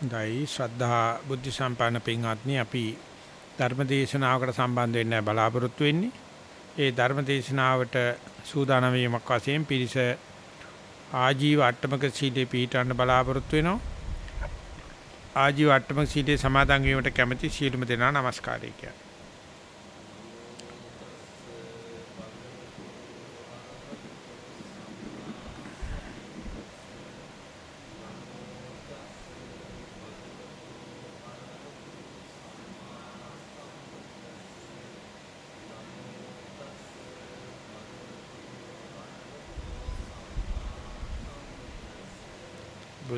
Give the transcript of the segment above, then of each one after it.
දෛ ශ්‍රද්ධා බුද්ධ සම්පන්න පින්වත්නි අපි ධර්ම දේශනාවකට සම්බන්ධ වෙන්න බලාපොරොත්තු වෙන්නේ. ඒ ධර්ම දේශනාවට සූදානම් වීමක් වශයෙන් පිරිස ආජීව අට්ටමක සීලේ පිළිටන්න බලාපොරොත්තු වෙනවා. ආජීව අට්ටමක සීලේ සමාදන් වීමට කැමැති සියලුම දෙනා নমස්කාරය කියනවා.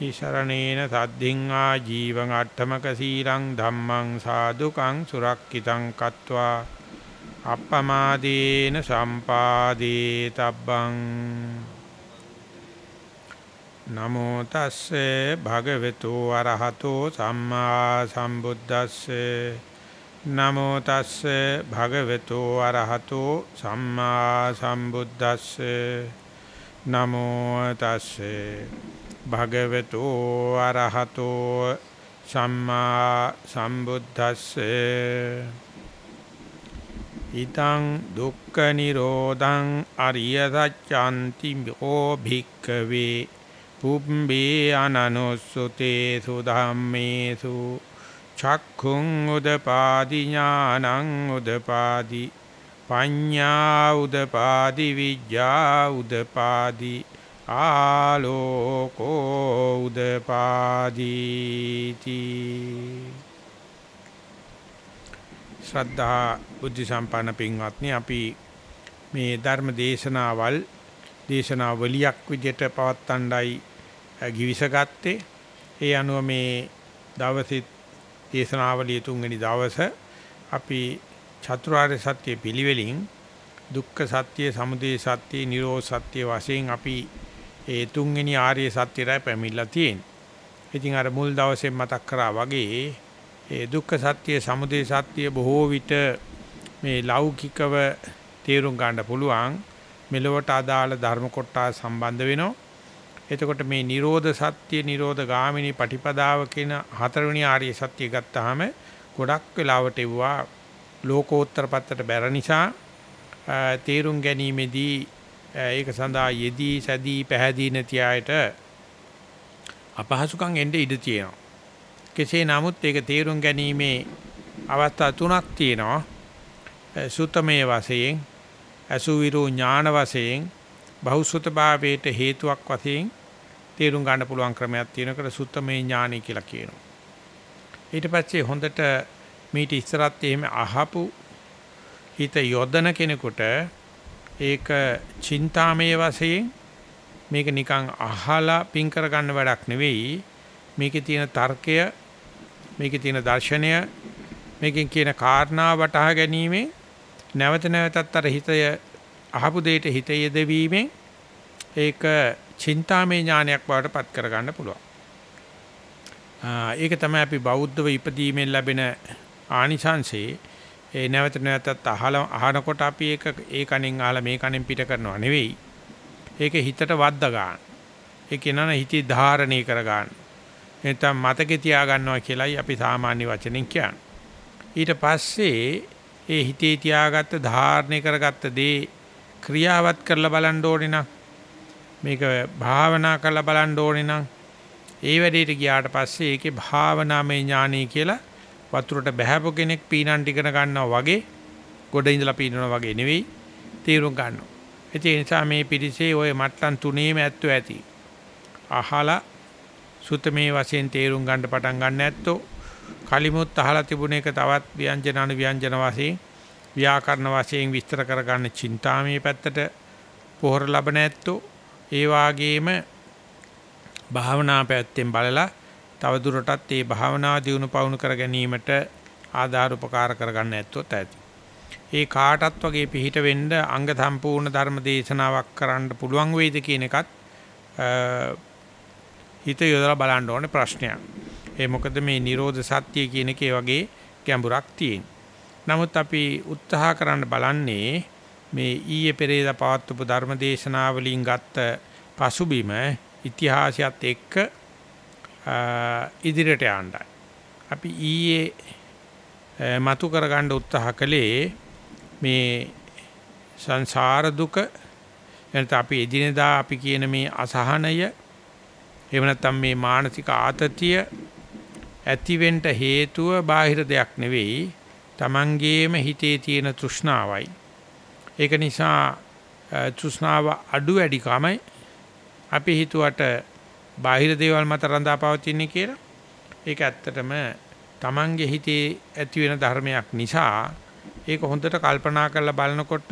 තිසරණේන සද්ධින් ආ ජීවං අට්ඨමක සීලං ධම්මං සාදුකං සුරක්කිතං කତ୍වා අප්පමාදේන සම්පාදේ තබ්බං නමෝ තස්සේ භගවතු අරහතෝ සම්මා සම්බුද්දස්සේ නමෝ තස්සේ භගවතු අරහතෝ සම්මා සම්බුද්දස්සේ නමෝ තස්සේ භගවතු අරහතෝ සම්මා සම්බුද්දස්සේ. ඊතං දුක්ඛ නිරෝධං අරිය සත්‍යන්ති මෝ භික්ඛවේ. පුම්බේ අනනුස්සුතේසු ධම්මේසු. චක්ඛුං උදපාදි ඥානං උදපාදි. පඤ්ඤා උදපාදි විඥා උදපාදි. ආලෝකෝ උදපාදීති. ශ්‍රද්ධා බුද්ධ සම්පන්න පින්වත්නි අපි මේ ධර්ම දේශනාවල් දේශනාවලියක් විදිහට පවත්වන්නයි givisagatte ඒ අනුව මේ දවසේ දේශනාවලිය තුන්වෙනි දවස අපි චතුරාර්ය සත්‍ය පිළිවෙලින් දුක්ඛ සත්‍ය, සමුදය සත්‍ය, නිරෝධ සත්‍ය වශයෙන් අපි ඒ තුන්වෙනි ආර්ය සත්‍යයයි පැමිණලා තියෙන්නේ. ඉතින් අර මුල් දවසේ මතක් කරා වගේ ඒ දුක්ඛ සත්‍ය, සමුදය සත්‍ය බොහෝ විට මේ ලෞකිකව තේරුම් ගන්න පුළුවන් මෙලොවට අදාළ ධර්ම කොටස් සම්බන්ධ වෙනවා. එතකොට මේ Nirodha Satya Nirodha Gamini Patipadawa කියන හතරවෙනි ආර්ය සත්‍ය ගත්තාම ගොඩක් වෙලාවට එවුවා ලෝකෝත්තර පැත්තට බැර නිසා තේරුම් ගැනීමේදී ඒක සඳහා යෙදී සැදී පැහැදී නැති අයට අපහසුකම් එන්න ඉඩ තියෙනවා. කෙසේ නමුත් ඒක තේරුම් ගැනීමේ අවස්ථා තුනක් තියෙනවා. සුතමේ වශයෙන් අසුවිරු ඥාන වශයෙන් බහුසුත භාවයට හේතුවක් වශයෙන් තේරුම් ගන්න පුළුවන් ක්‍රමයක් තියෙනකට සුත්තමේ ඥානයි කියලා කියනවා. ඊට පස්සේ හොඳට මීට ඉස්සරත් එහෙම අහපු හිත යොදන කෙනෙකුට ඒක චින්තාමය වශයෙන් මේක නිකන් අහලා පින් කරගන්න වැඩක් නෙවෙයි මේකේ තියෙන තර්කය මේකේ තියෙන දර්ශනය මේකෙන් කියන කාරණා වටහා ගැනීමෙන් නැවත නැවතත් අර හිතය අහපු දෙයට හිත යෙදවීමෙන් ඒක චින්තාමය ඥානයක් බවට පත් කරගන්න පුළුවන්. ඒක තමයි අපි බෞද්ධව ඉපදීමෙන් ලැබෙන ආනිසංසේ ඒ නැවත නැවතත් අහලා අහනකොට අපි ඒක ඒ කණෙන් අහලා මේ කණෙන් පිට කරනවා නෙවෙයි. ඒක හිතට වද්දා ගන්න. ඒක නන හිතේ ධාරණය කර ගන්න. නැත්නම් මතකේ තියා ගන්නවා කියලයි අපි සාමාන්‍ය වචනෙන් කියන්නේ. ඊට පස්සේ ඒ හිතේ තියාගත්ත ධාරණය කරගත්ත දේ ක්‍රියාවත් කරලා බලන්න ඕනේ නම් මේක භාවනා කරලා බලන්න ඕනේ නම් ඒ වැඩේට ගියාට පස්සේ ඒකේ භාවනාමය ඥානයි කියලා වතුරට බහැපු කෙනෙක් පීනන් ටිකන ගන්නවා වගේ ගොඩ ඉඳලා පීනනවා වගේ නෙවෙයි තීරුම් ගන්නවා. ඒ නිසා මේ පිරිසේ ওই මට්ටම් තුනේම ඇත්තෝ ඇති. අහලා සුතමේ වශයෙන් තේරුම් ගන්න පටන් ගන්න ඇත්තෝ කලිමුත් අහලා තිබුණ එක තවත් ව්‍යංජන අනු ව්‍යංජන වශයෙන් ව්‍යාකරණ වශයෙන් විස්තර කරගන්න චින්තාමේ පැත්තට පොහොර ලබන ඇත්තෝ ඒ වාගේම භාවනා පැත්තෙන් බලලා තව දුරටත් ඒ භාවනා දියුණු පවුණු කර ගැනීමට ආධාර උපකාර කරගන්න ඇත්තොත් ඇති. ඒ කාටත් වගේ පිහිට වෙන්න අංග සම්පූර්ණ ධර්ම දේශනාවක් කරන්න පුළුවන් වේද කියන එකත් හිත යොදලා බලන්න ඕනේ ප්‍රශ්නයක්. ඒ මොකද මේ Nirodha Satya කියන එකේ වගේ ගැඹුරක් තියෙන. නමුත් අපි උත්සාහ කරන්න බලන්නේ මේ ඊයේ පෙරේදා පවත්වපු ධර්ම දේශනාවලින් ගත්ත පසුබිම ඉතිහාසයත් එක්ක ඉදිරියට යන්නයි. අපි ඊයේ මතු කරගන්න උත්සාහ කළේ මේ සංසාර දුක එනත අපි එදිනෙදා අපි කියන මේ අසහනය එහෙම නැත්නම් මේ මානසික ආතතිය ඇතිවෙන්න හේතුව බාහිර දෙයක් නෙවෙයි Tamangeema හිතේ තියෙන තෘෂ්ණාවයි ඒක නිසා තෘෂ්ණාව අඩු වැඩිකමයි අපි හිතුවට බාහිර දේවල් මත රඳා පවතින්නේ කියලා. ඒක ඇත්තටම Tamange හිතේ ඇති වෙන ධර්මයක් නිසා ඒක හොඳට කල්පනා කරලා බලනකොට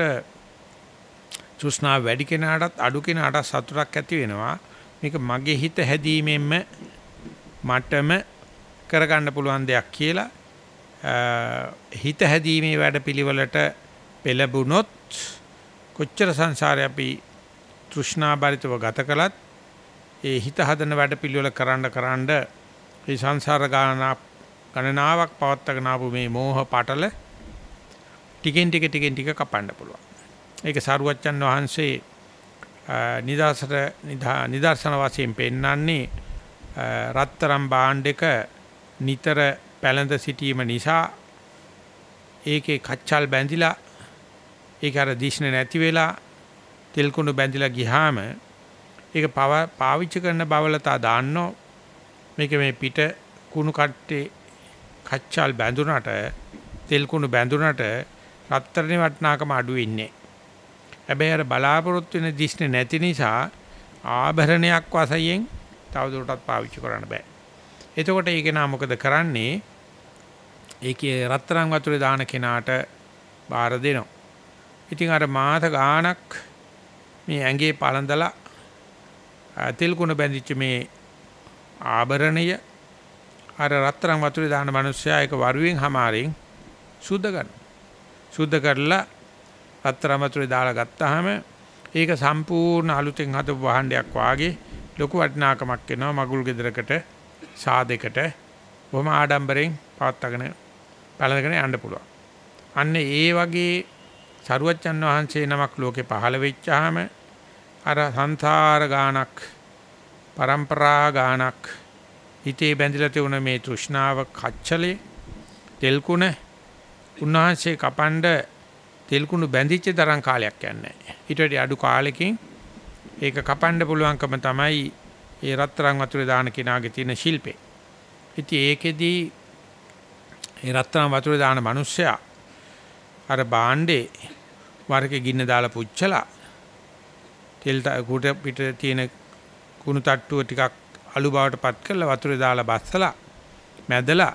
තෘෂ්ණාව වැඩි කෙනාටත් අඩු කෙනාටත් සතුටක් ඇති වෙනවා. මේක මගේ හිත හැදීමෙන්ම මටම කරගන්න පුළුවන් දෙයක් කියලා හිත හැදීමේ වැඩපිළිවෙලට පෙළඹුණොත් කොච්චර සංසාරේ අපි තෘෂ්ණා බරිතව ගත කළත් ඒ හිත හදන වැඩ පිළිවෙල කරන්න කරන්න ඒ සංසාර ගණනාවක් පවත්තගෙන ආපු මේ මෝහ පටල ටිකෙන් ටික ටිකෙන් ටික කපන්න පුළුවන්. ඒක සාරුවච්චන් වහන්සේ නිදාසට නිදර්ශන වශයෙන් පෙන්වන්නේ රත්තරම් භාණ්ඩයක නිතර පැලඳ සිටීම නිසා ඒකේ කච්චල් බැඳිලා ඒක අර දිෂ්ණ නැති වෙලා තෙල් කුණු බැඳිලා ගියාම ඒක පාවිච්චි කරන බවලතා දාන්නෝ මේක මේ පිට කුණු කට්ටේ කච්චල් බැඳුනට තෙල් කුණු බැඳුනට රත්තරනේ වටනාකම අඩු වෙන්නේ. හැබැයි අර බලාපොරොත්තු වෙන දිෂ්ණ නැති නිසා ආභරණයක් වශයෙන් තවදුරටත් පාවිච්චි කරන්න බෑ. එතකොට ඒක නා මොකද කරන්නේ? ඒකේ රත්තරන් වතුරේ දාන කෙනාට බාර දෙනවා. ඉතින් අර මාස ගාණක් මේ ඇඟේ පළඳලා තෙල් කුණ බැඳිච්ච මේ ආභරණය අර රත්තරන් වතුරේ දාන මිනිස්සයා ඒක වරුවෙන් හැමාරෙන් සුද්ධ කරනවා. සුද්ධ කරලා රත්තරන් වතුරේ දාලා ගත්තාම ඒක සම්පූර්ණ අලුතෙන් හදපු වහණ්ඩයක් වාගේ ලොකු වටිනාකමක් වෙනවා මගුල් ගෙදරකට සාදයකට බොහොම ආඩම්බරෙන් පවත්වාගෙන බලගෙන යන්න පුළුවන්. අන්න ඒ වගේ සරුවච්චන් වහන්සේ නමක් ලෝකේ පහළ වෙච්චාම අර සංසාර ගානක් પરම්පරා ගානක් හිතේ බැඳිලා තියුණ මේ තෘෂ්ණාව කච්චලේ තෙල් කුණ උන්වහන්සේ කපඬ තෙල් කුණු බැඳිච්ච තරම් කාලයක් යන්නේ ඊට වඩා අඩු කාලෙකින් ඒක කපන්න පුළුවන්කම තමයි ඒ රත්තරන් වතුරේ දාන කෙනාගේ තියෙන ශිල්පේ. ඉතින් ඒකෙදී ඒ රත්තරන් වතුරේ දාන මිනිස්සයා අර බාණ්ඩේ වරකේ ගින්න දාලා පුච්චලා තෙල් කුට පිට තියෙන කුණු තට්ටුව ටිකක් අලු බවට පත් කරලා වතුරේ දාලා බස්සලා මැදලා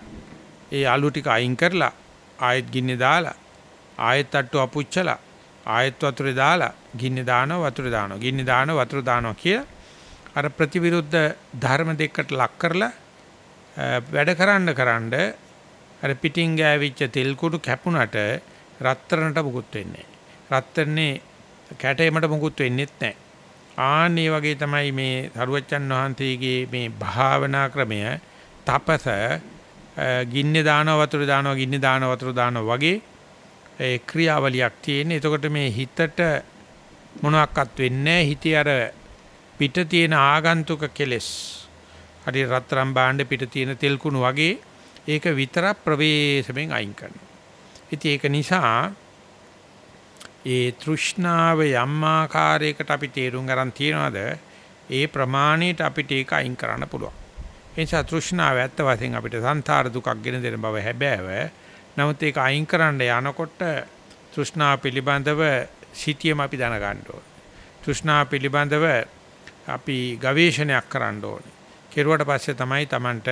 ඒ අලු ටික අයින් කරලා ආයෙත් ගින්නේ දාලා ආයෙත් තට්ටුව අපුච්චලා ආයෙත් වතුරේ දාලා ගින්නේ දානවා වතුරේ දානවා ගින්නේ දානවා වතුර දානවා කියලා අර ප්‍රතිවිරුද්ධ ධර්ම දෙකට ලක් කරලා වැඩ කරන්න කරන්න අර පිටින් ගෑවිච්ච තෙල් කුඩු කැපුණට රත්තරන්ට මුකුත් වෙන්නේ නැහැ. රත්තරනේ කැටේමට මුකුත් වෙන්නේත් නැහැ. ආන්නේ වගේ තමයි මේ සරුවච්චන් වහන්සේගේ මේ භාවනා ක්‍රමය තපස ගින්නේ දානවා වතුර දානවා ගින්නේ දානවා වතුර දානවා වගේ ඒ ක්‍රියාවලියක් තියෙන. එතකොට මේ හිතට මොනවත් වෙන්නේ හිතේ අර පිට තියෙන ආගන්තුක කෙලෙස් හරි රත්තරන් භාණ්ඩ පිට තියෙන තෙල් කුණු වගේ ඒක විතරක් ප්‍රවේශමෙන් අයින් කරනවා. ඉතින් ඒක නිසා ඒ තෘෂ්ණාව යම් ආකාරයකට අපි තේරුම් ගන්න තියනවාද ඒ ප්‍රමාණයට අපිට ඒක අයින් කරන්න පුළුවන්. ඒ නිසා තෘෂ්ණාව ඇත්ත වශයෙන් අපිට සංසාර දුකක් ගෙන දෙන බව හැබෑව. නමුත් ඒක අයින් කරන්න යනකොට තෘෂ්ණාව පිළිබඳව සිටියම අපි දැනගන්න ඕනේ. තෘෂ්ණාව පිළිබඳව අපි ගවේෂණයක් කරන්න ඕනේ. කෙරුවට පස්සේ තමයි Tamanට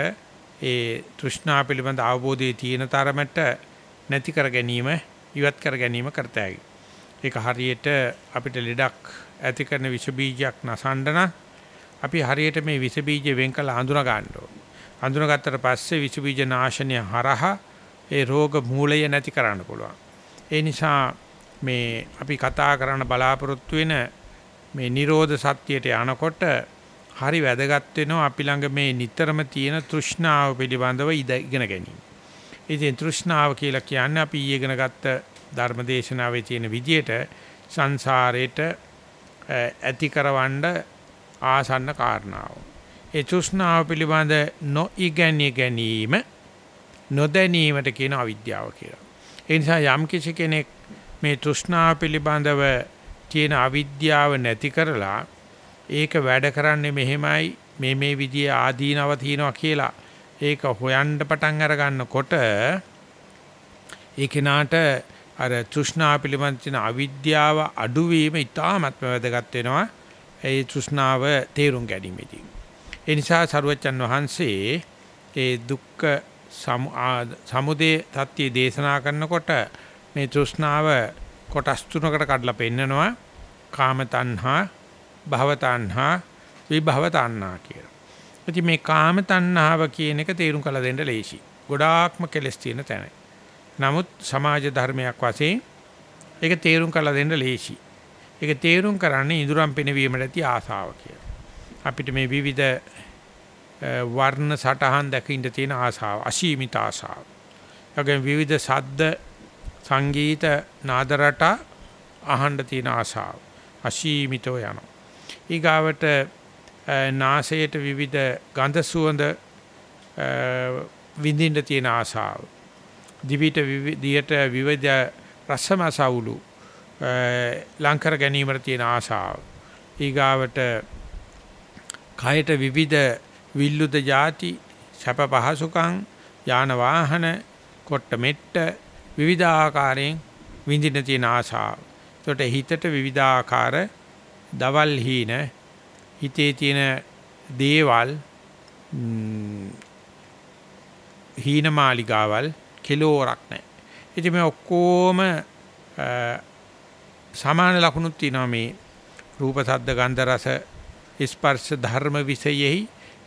ඒ තෘෂ්ණාව පිළිබඳ අවබෝධය තියෙන තරමට නැති කර ගැනීම ඉවත් කර ගැනීම කරතයි. ඒක හරියට අපිට ලෙඩක් ඇති කරන විස බීජයක් නසන්න අපි හරියට මේ විස බීජ වෙන් කළ අඳුන ගන්න ඕනේ. අඳුනගත්තට පස්සේ විස බීජ නාශනය හරහා ඒ රෝග මූලය නැති කරන්න පුළුවන්. ඒ නිසා මේ අපි කතා කරන්න බලාපොරොත්තු වෙන මේ Nirodha සත්‍යයට යනකොට හරි වැදගත් වෙනවා අපි ළඟ මේ නිතරම තියෙන තෘෂ්ණාව පිළිබඳව ඉගෙන ගැනීම. ඉතින් තෘෂ්ණාව කියලා කියන්නේ අපි ඊයේ ඉගෙන ගත්ත ධර්මදේශනාවේ තියෙන විදියට සංසාරේට ඇති කරවන්න ආසන්න කාරණාව. ඒ තෘෂ්ණාව පිළිබඳ නොඉගැනීම ගැනීම නොදැනීමට කියන අවිද්‍යාව කියලා. ඒ නිසා යම් කිසි කෙනෙක් මේ තෘෂ්ණාව පිළිබඳව තියෙන අවිද්‍යාව නැති කරලා ඒක වැඩ කරන්නේ මෙහෙමයි මේ මේ විදිහේ ආදීනව තියෙනවා කියලා ඒක හොයන්න පටන් අර ගන්නකොට ඒ කෙනාට අර තෘෂ්ණාව පිළිබඳ තියෙන අවිද්‍යාව අඩුවීම ඉතාමත්ම වැදගත් වෙනවා ඒ තෘෂ්ණාව තේරුම් ගැනීමේදී. ඒ නිසා සරුවච්චන් වහන්සේ ඒ දුක්ඛ සමුදේ තත්ත්වය දේශනා කරනකොට මේ තෘෂ්ණාව කොටස් තුනකට කඩලා පෙන්නනවා කාම තණ්හා භව තණ්හා විභව තණ්හා කියලා. ඉතින් මේ කාම තණ්හාව කියන එක තේරුම් කළ දෙන්න ලේසි. ගොඩාක්ම කෙලස් තියෙන තැන. නමුත් සමාජ ධර්මයක් වශයෙන් ඒක තේරුම් කළ දෙන්න ලේසි. ඒක තේරුම් කරන්නේ ඉදුරම් පිනවීමට ඇති ආසාව කියලා. අපිට මේ විවිධ වර්ණ සටහන් දැකින්න තියෙන ආසාව අසීමිත ආසාව. යගෙන් විවිධ ශබ්ද සංගීත නාද රට අහන්න තියෙන ආසාව අසීමිතව යනවා. ඊගාවට නාසයට විවිධ ගන්ධ සුවඳ විඳින්න තියෙන ආසාව. දිවිට විවිධයට විවිධ රසමසවුලු ලංකර ගැනීමට තියෙන ආසාව. ඊගාවට කයට විවිධ විල්ලුද ಜಾති සැප පහසුකම් යාන වාහන කොට මෙට්ට විවිධාකාරයෙන් විඳින තියෙන ආශාව. ඒකට හිතට විවිධාකාර දවල් හීන හිතේ තියෙන දේවල් හීන මාලිගාවල් කෙලෝරක් නැහැ. ඉතින් මේ ඔක්කොම සමාන ලක්ෂණුත් තියෙනවා මේ රූප සද්ද ගන්ධ රස ස්පර්ශ ධර්ම විෂයෙහි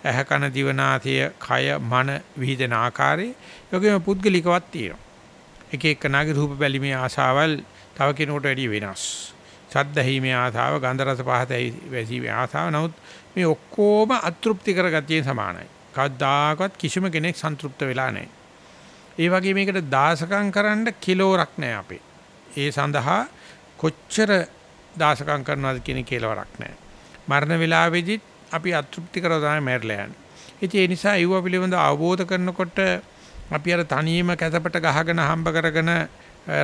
ඇහ කන දිවනාසය කය මන විහිදෙන ආකාරය යෝගිම පුද්ගලිකවක් තියෙනවා. එක එක්කනාගේ රූප බැලීමේ ආසාවල් තව කෙනෙකුට වැඩිය වෙනස්. ශබ්ද ඇහිීමේ ආසාව, ගන්ධ රස පහත වැසීමේ ආසාව නමුත් මේ ඔක්කොම අතෘප්ති කරගතියෙන් සමානයි. කවදාකවත් කිසිම කෙනෙක් සන්තුෂ්ත වෙලා නැහැ. ඒ වගේ මේකට දාසකම් කරන්න කිලෝරක් නැහැ අපේ. ඒ සඳහා කොච්චර දාසකම් කරනවද කියන කෙලවරක් නැහැ. මරණ වේලාවේදීත් අපි අතෘප්ති කරව තමයි මැරලා යන්නේ. ඉතින් ඒ නිසා ඒව පිළිබඳව අවබෝධ කරනකොට අපි අර තනියම කැතපට ගහගෙන හම්බ කරගෙන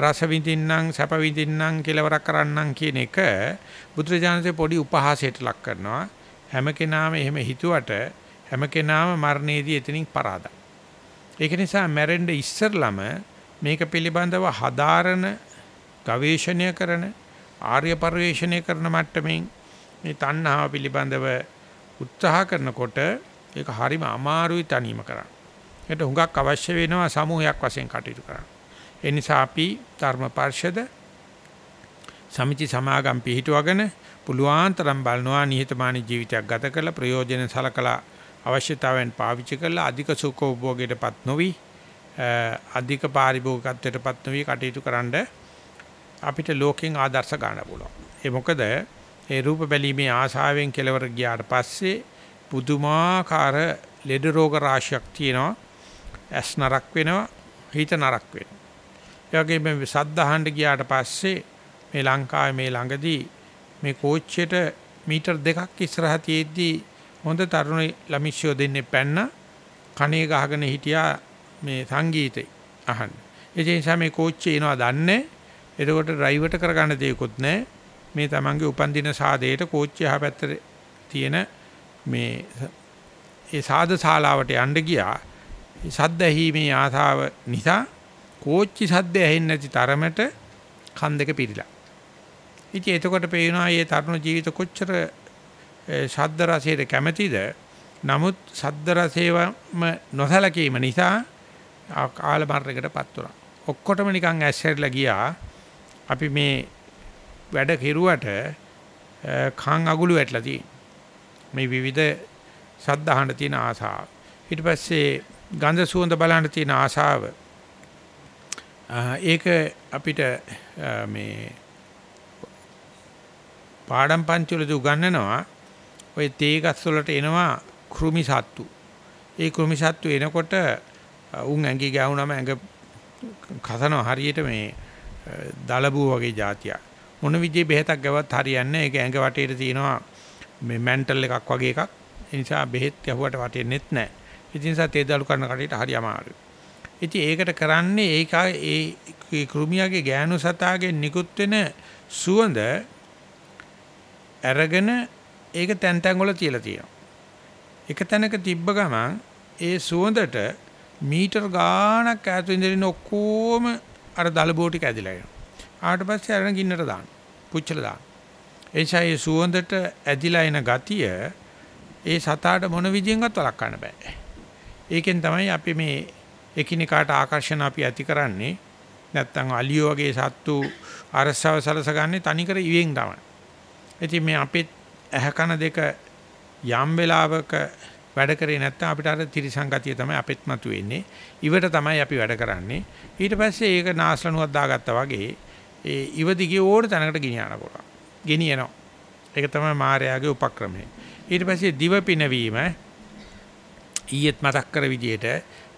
රස විඳින්නම් සැප විඳින්නම් කෙලවරක් කරන්නම් කියන එක බුදුරජාණන්සේ පොඩි උපහාසයට ලක් කරනවා හැම කෙනාම එහෙම හිතුවට හැම කෙනාම මරණයේදී එතනින් පරාදයි ඒක නිසා මැරෙන්න ඉස්සරළම මේක පිළිබඳව හදාරන ගවේෂණය කරන ආර්ය පරිශ්‍රණය කරන මට්ටමින් මේ තණ්හාව පිළිබඳව උත්සාහ කරනකොට ඒක හරිම අමාරුයි තනීම කරන්න. ඒකට හුඟක් අවශ්‍ය වෙනවා සමූහයක් වශයෙන් කටයුතු කරන්න. ඒ නිසා අපි ධර්ම පරිෂද සමිති සමාගම් පිහිටුවගෙන පුළුවන් තරම් බලනවා නිහතමානී ජීවිතයක් ගත කරලා ප්‍රයෝජන සලකලා අවශ්‍යතාවයන් පාවිච්චි කරලා අධික සුඛෝභෝගයටපත් නොවි අධික පාරිභෝගිකත්වයටපත් නොවි කටයුතු කරන්න අපිට ලෝකෙන් ආදර්ශ ගන්න පුළුවන්. ඒ මොකද ඒ රූප බැලීමේ ආශාවෙන් කෙලවර ගියාට පස්සේ පුදුමාකාර ලෙඩ රෝග රාශියක් තියෙනවා. ඇස් නරක් වෙනවා, හිත නරක් වෙනවා. ඒ වගේම සද්දහඬ ගියාට පස්සේ මේ ලංකාවේ මේ ළඟදී මේ කෝච්චියට මීටර් දෙකක් ඉස්සරහ තියෙද්දී හොඳ තරුණ ළමිෂ්‍යෝ දෙන්නේ පැන්න කණේ ගහගෙන හිටියා මේ සංගීතේ අහන්න. ඒ නිසා මේ කෝච්චිය එනවා දන්නේ. එතකොට ඩ්‍රයිවර්ට කරගන්න දෙයක්වත් නැහැ. මේ තමන්ගේ උපන්දින සාදේට කෝච්චිය අහ පැත්තේ තියෙන මේ ඒ සාද ශාලාවට යන්න ගියා. සද්ද ඇහිීමේ ආසාව නිසා කෝච්චි සද්ද ඇහෙන්නේ නැති තරමට කන් දෙක පිරීලා. ඉතින් එතකොට පේනවා මේ තරුණ ජීවිත කොච්චර ශබ්ද රසයට කැමැතිද? නමුත් ශබ්ද රසේවම නොසලකීම නිසා කාල මරණයකටපත් වුණා. ඔක්කොටම නිකන් ඇස්සෙරලා ගියා. අපි මේ වැඩ කෙරුවට කන් අගුළු වැටලා තියෙනවා. මේ විවිධ ශබ්ද අහන්න තියෙන ආසාව. ඊට පස්සේ ගන්ධ සුවඳ බලන්න තියෙන ආසාව ඒක අපිට මේ පාඩම් පන්ති වලදී උගන්වනවා ඔය තේ ගස් වලට එනවා කෘමි සත්තු. ඒ කෘමි සත්තු එනකොට උන් ඇඟි ගෑවුනම ඇඟ කසනවා හරියට මේ දලබුව වගේ જાතියක්. මොන විදිහේ බෙහෙතක් ගැවත් හරියන්නේ ඒක ඇඟ වටේට තියෙනවා මේ මැන්ටල් එකක් වගේ එකක්. ඒ නිසා බෙහෙත් ගැහුවට වටෙන්නේත් නැහැ. ඒ නිසා තේ දලු කරන කටේට හරි අමාරුයි. ඉතින් ඒකට කරන්නේ ඒක ඒ කෘමියාගේ ගෑනු සතාගේ නිකුත් වෙන සුවඳ අරගෙන ඒක තැන් තැන් වල තියලා තියෙනවා. එක තැනක තිබ්බ ගමන් ඒ සුවඳට මීටර් ගාණක් ඈත ඉඳගෙන ඔක්කොම අර දලබෝ ටික ඇදිලා එනවා. ආවට පස්සේ අරන් ගින්නට දාන්න. පුච්චලා දාන්න. එනිසා ඒ සුවඳට ඇදිලා එන ගතිය ඒ සතාට මොන විදියෙන්වත් වළක්වන්න බෑ. ඒකෙන් තමයි අපි මේ එකිනෙකාට ආකර්ෂණ අපි ඇති කරන්නේ නැත්තම් අලියෝ වගේ සත්තු අරසව සලසගන්නේ තනිකර ඉවෙන් තමයි. ඉතින් මේ අපේ ඇහ කන දෙක යම් වෙලාවක වැඩ කරේ නැත්නම් අපිට අර ත්‍රිසංගතිය තමයි අපෙත් මතුවෙන්නේ. ඉවට තමයි අපි වැඩ කරන්නේ. ඊට පස්සේ ඒක නාස්ලනුවක් දාගත්තා වගේ ඒ ඉව දිගේ ඕන තැනකට ගෙනියන්න පුළුවන්. ගෙනියනවා. ඒක තමයි මායාවේ උපක්‍රමය. ඊට පස්සේ දිව පිනවීම ඊයේත් මතක් කර විදියට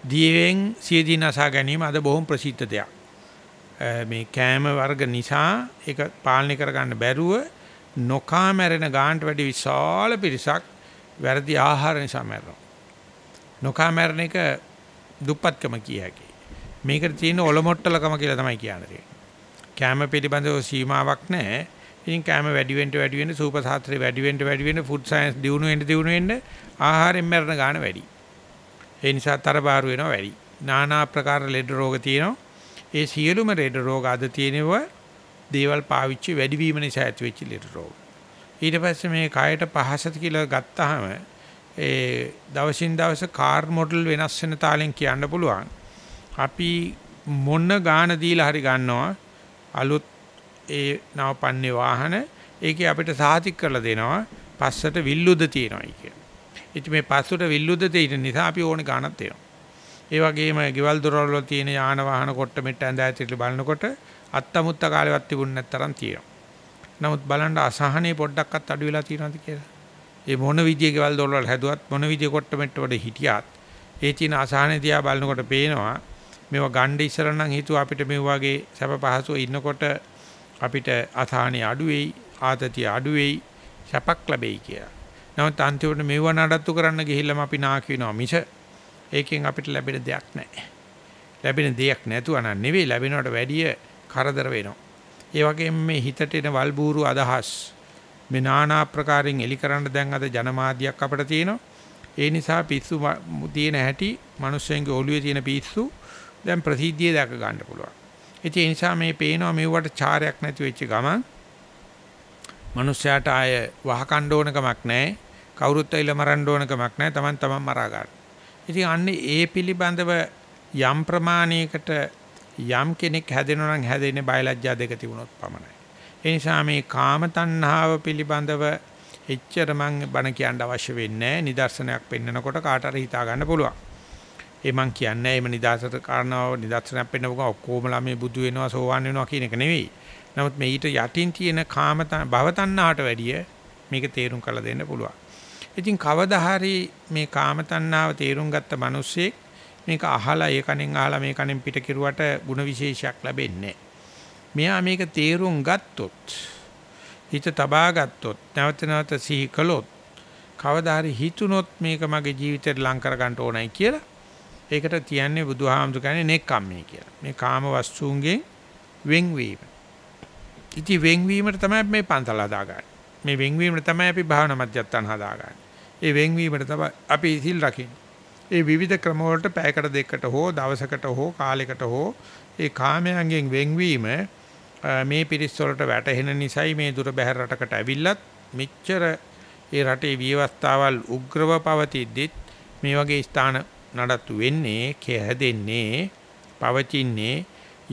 දියෙන් සියදී නසා ගැනීම අද බොහොම ප්‍රසිද්ධ දෙයක්. මේ කෑම වර්ග නිසා ඒක පාලනය කරගන්න බැරුව නොකා මැරෙන ගාන්ට වැඩි විශාල පිරිසක් වැරදි ආහාර නිසා මැරෙනවා. නොකා මැරෙන එක දුප්පත්කම කිය හැකියි. මේකට තියෙන ඔලොමොට්ටලකම කියලා තමයි කියන්නේ. කෑම පිළිබඳව සීමාවක් නැහැ. ඉතින් කෑම වැඩි වෙන්න වැඩි වෙන්න සූප සාත්‍රය වැඩි වෙන්න වැඩි වෙන්න ෆුඩ් සයන්ස් දියුණු වෙන්න දියුණු වෙන්න ආහාරයෙන් මැරෙන ගාණ වැඩි. ඒ නිසා තරබාරු වෙනවා වැඩි. নানা ආකාර ලෙඩ රෝග තියෙනවා. ඒ සියලුම ලෙඩ රෝග අද තියෙනවා දේවල් පාවිච්චි වැඩි වීම නිසා ඇති වෙච්ච ලෙඩ රෝග. ඊට පස්සේ මේ කයට පහසට කියලා ගත්තාම ඒ දවසින් දවස කාර් මොඩල් වෙනස් වෙන තාලෙන් කියන්න පුළුවන්. අපි මොන ගාන දීලා හරි ගන්නවා අලුත් ඒ නවපන්නේ වාහන ඒකේ අපිට සාතික් කරලා දෙනවා පස්සට විල්ලුද තියෙනවායි කියලා. ඉතින් මේ පස්සට විල්ලුද තියෙන නිසා අපි ඕනේ ගානක් තියෙනවා. ඒ වගේම ගෙවල් දොරවල් වල තියෙන යාන වාහන කොට මෙට්ට ඇඳ ඇතුළේ බලනකොට අත්තමුත්ත කාලෙවත් තිබුණ නැත්තරම් තියෙනවා. නමුත් බලන්න අසහනේ පොඩ්ඩක්වත් අඩු වෙලා තියෙනවද කියලා. ඒ මොන විදිය ගෙවල් දොරවල් හැදුවත් මොන විදිය කොට මෙට්ට වල හිටියත් ඒ තියෙන අසහනේ දිහා බලනකොට පේනවා මේවා ගණ්ඩ ඉස්සර නම් හිතුව අපිට මේ වගේ සැප පහසුව ඉන්නකොට අපිට අසහනේ අඩු වෙයි ආතතිය අඩු වෙයි සැපක් ලැබෙයි කියලා. නමුත් අන්තිමට මෙව නඩත්තු කරන්න ගිහිල්ලාම අපි නාකි වෙනවා මිස ඒකෙන් අපිට ලැබෙන දෙයක් නැහැ. ලැබෙන දෙයක් නැතුව නන් නෙවෙයි ලැබෙනවට වැඩිය කරදර වෙනවා. ඒ වගේම මේ හිතට එන වල්බూరు අදහස් මේ নানা ප්‍රකාරයෙන් එලිකරන දැන් අද ජනමාධ්‍යයක් අපිට තියෙනවා. ඒ නිසා පිස්සු තියෙන හැටි මිනිස්සුන්ගේ ඔළුවේ තියෙන පිස්සු දැන් ප්‍රසිද්ධිය දැක ගන්න පුළුවන්. ඒ නිසා මේ පේනවා මෙව්වට චාරයක් නැති වෙච්ච ගමන් මිනිස්සයාට ආය වහකණ්ඩ ඕනකමක් නැහැ. කවුරුත් ඇවිල්ලා මරන්න ඕනකමක් නැහැ. Taman taman මරා ගන්න. ඉතින් අන්නේ ඒ පිළිබඳව යම් ප්‍රමාණයකට යම් කෙනෙක් හැදෙනවා නම් හැදෙන්නේ බයලජ්ජා දෙක තිබුණොත් පමණයි. ඒ නිසා මේ කාම තණ්හාව පිළිබඳව එච්චර මං බණ කියන්න අවශ්‍ය වෙන්නේ නිදර්ශනයක් පෙන්නකොට කාට හරි හිතා ගන්න පුළුවන්. ඒ මං කියන්නේ එimhe නිදර්ශන කාරණාව නිදර්ශනයක් පෙන්නපුවම ඔක්කොමලා මේ බුදු වෙනවා සෝවන් වෙනවා කියන එක නෙවෙයි. නමුත් මේ ඊට යටින් තියෙන කාම භව තණ්හාවට වැඩිය මේක තේරුම් කරලා දෙන්න පුළුවන්. ඉතින් කවදා හරි මේ කාම තණ්හාව තේරුම් ගත්ත මිනිස්සෙක් මේක අහලා ඒ කණෙන් අහලා මේ කණෙන් පිට කිරුවට ಗುಣ විශේෂයක් ලැබෙන්නේ මෙයා මේක තේරුම් ගත්තොත් හිත තබා ගත්තොත් නැවත නැවත සිහි කළොත් කවදා හරි හිතුනොත් මේක මගේ ජීවිතේට ලං කර ගන්න ඕනයි කියලා ඒකට කියන්නේ බුදුහාමුදුර කියන්නේ නෙක්ඛම්මේ කියලා. මේ කාම වස්තුන්ගෙන් වෙන්වීම. ඉති වෙන්වීමට තමයි මේ පන්සල හදාගන්නේ. මේ වෙන්වීමට තමයි අපි භාවනා මධ්‍යස්ථාන හදාගන්නේ. ඒ වෙන්වීමට තමයි අපි සිල් රකින්නේ. ඒ විවිධ ක්‍රම වලට පැයකට දෙකකට හෝ දවසකට හෝ කාලයකට හෝ ඒ කාමයන්ගෙන් වෙන්වීම මේ පිරිස් වලට වැටහෙන නිසයි මේ දුර බැහැර රටකට ඇවිල්ලත් මෙච්චර ඒ රටේ විවස්ථාවල් උග්‍රව පවතිද්දිත් මේ වගේ ස්ථාන නඩත්තු වෙන්නේ කැහැදෙන්නේ පවතින්නේ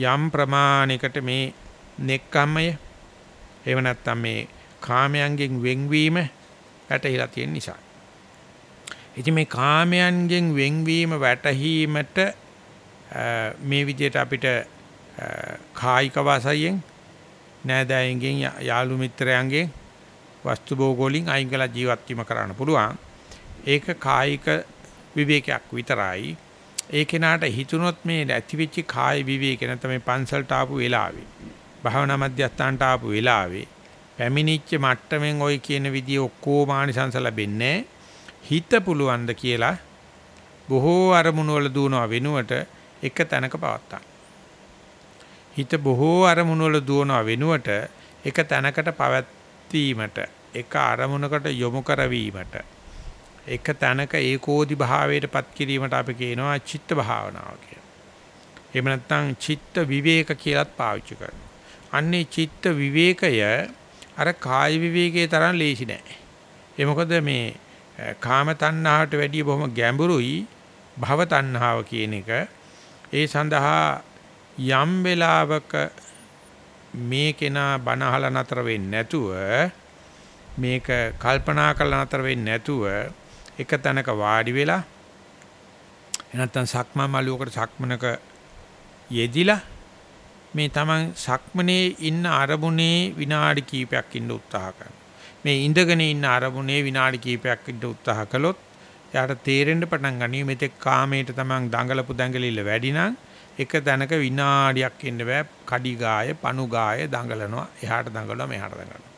යම් ප්‍රමාණයකට මේ නෙක්කම්මය එහෙම නැත්නම් මේ කාමයන්ගෙන් වෙන්වීම වැටහිලා තියෙන නිසා. ඉතින් මේ කාමයන්ගෙන් වෙන්වීම වැටහීමට මේ විදිහට අපිට කායික වාසයෙන් නෑදෑයන්ගෙන් යාළු මිත්‍රයන්ගෙන් වස්තු භෝගෝලින් අයින් කළ ජීවත් වීම කරන්න පුළුවන්. ඒක කායික විවේකයක් විතරයි. ඒ කෙනාට හිතුනොත් මේ ඇතිවෙච්ච කාය විවේක නැත්නම් මේ පන්සල්ට ආපු වෙලාවේ භාවනා මධ්‍යස්ථානට ආපු වෙලාවේ පැමිණිච්ච මට්ටමින් ওই කියන විදිය ඔක්කොම ආනිසංස ලැබෙන්නේ නැහැ. හිත පුළුවන්ද කියලා බොහෝ අරමුණු වල දුවනවා වෙනුවට එක තැනක පවත්තා. හිත බොහෝ අරමුණු වල දුවනවා වෙනුවට එක තැනකට පවත්වීමට එක අරමුණකට යොමු කරවීමට එක තැනක ඒකෝදි භාවයටපත් කිරීමට අපි කියනවා චිත්ත භාවනාව කියලා. එහෙම නැත්නම් චිත්ත විවේක කියලාත් පාවිච්චි කරනවා. අන්නේ චිත්ත විවේකය අර කාය විවේකයේ තරම් ලේසි නෑ. ඒ මොකද මේ කාම තණ්හාවට වැඩිය බොහොම ගැඹුරුයි භව තණ්හාව කියන එක. ඒ සඳහා යම් වෙලාවක මේ කෙනා බණ අහලා නතර වෙන්නේ නැතුව මේක කල්පනා කරලා නතර වෙන්නේ නැතුව එක තැනක වාඩි වෙලා එනත්තම් සක්මන් මළුවකට සක්මනක යෙදිලා මේ Taman සක්මනේ ඉන්න අරමුණේ විනාඩි කිහිපයක් ඉන්න උත්සාහ කරනවා. මේ ඉඳගෙන ඉන්න අරමුණේ විනාඩි කිහිපයක් ඉඳ උත්සාහ කළොත් එයාට තේරෙන්න පටන් ගනී මෙතෙක් කාමයට තමන් දඟලපු දඟලිල්ල වැඩි නම් එක තැනක විනාඩියක් ඉන්න බෑ. කඩි ගාය පණු ගාය දඟලනවා. එහාට දඟලනවා මෙහාට දඟලනවා.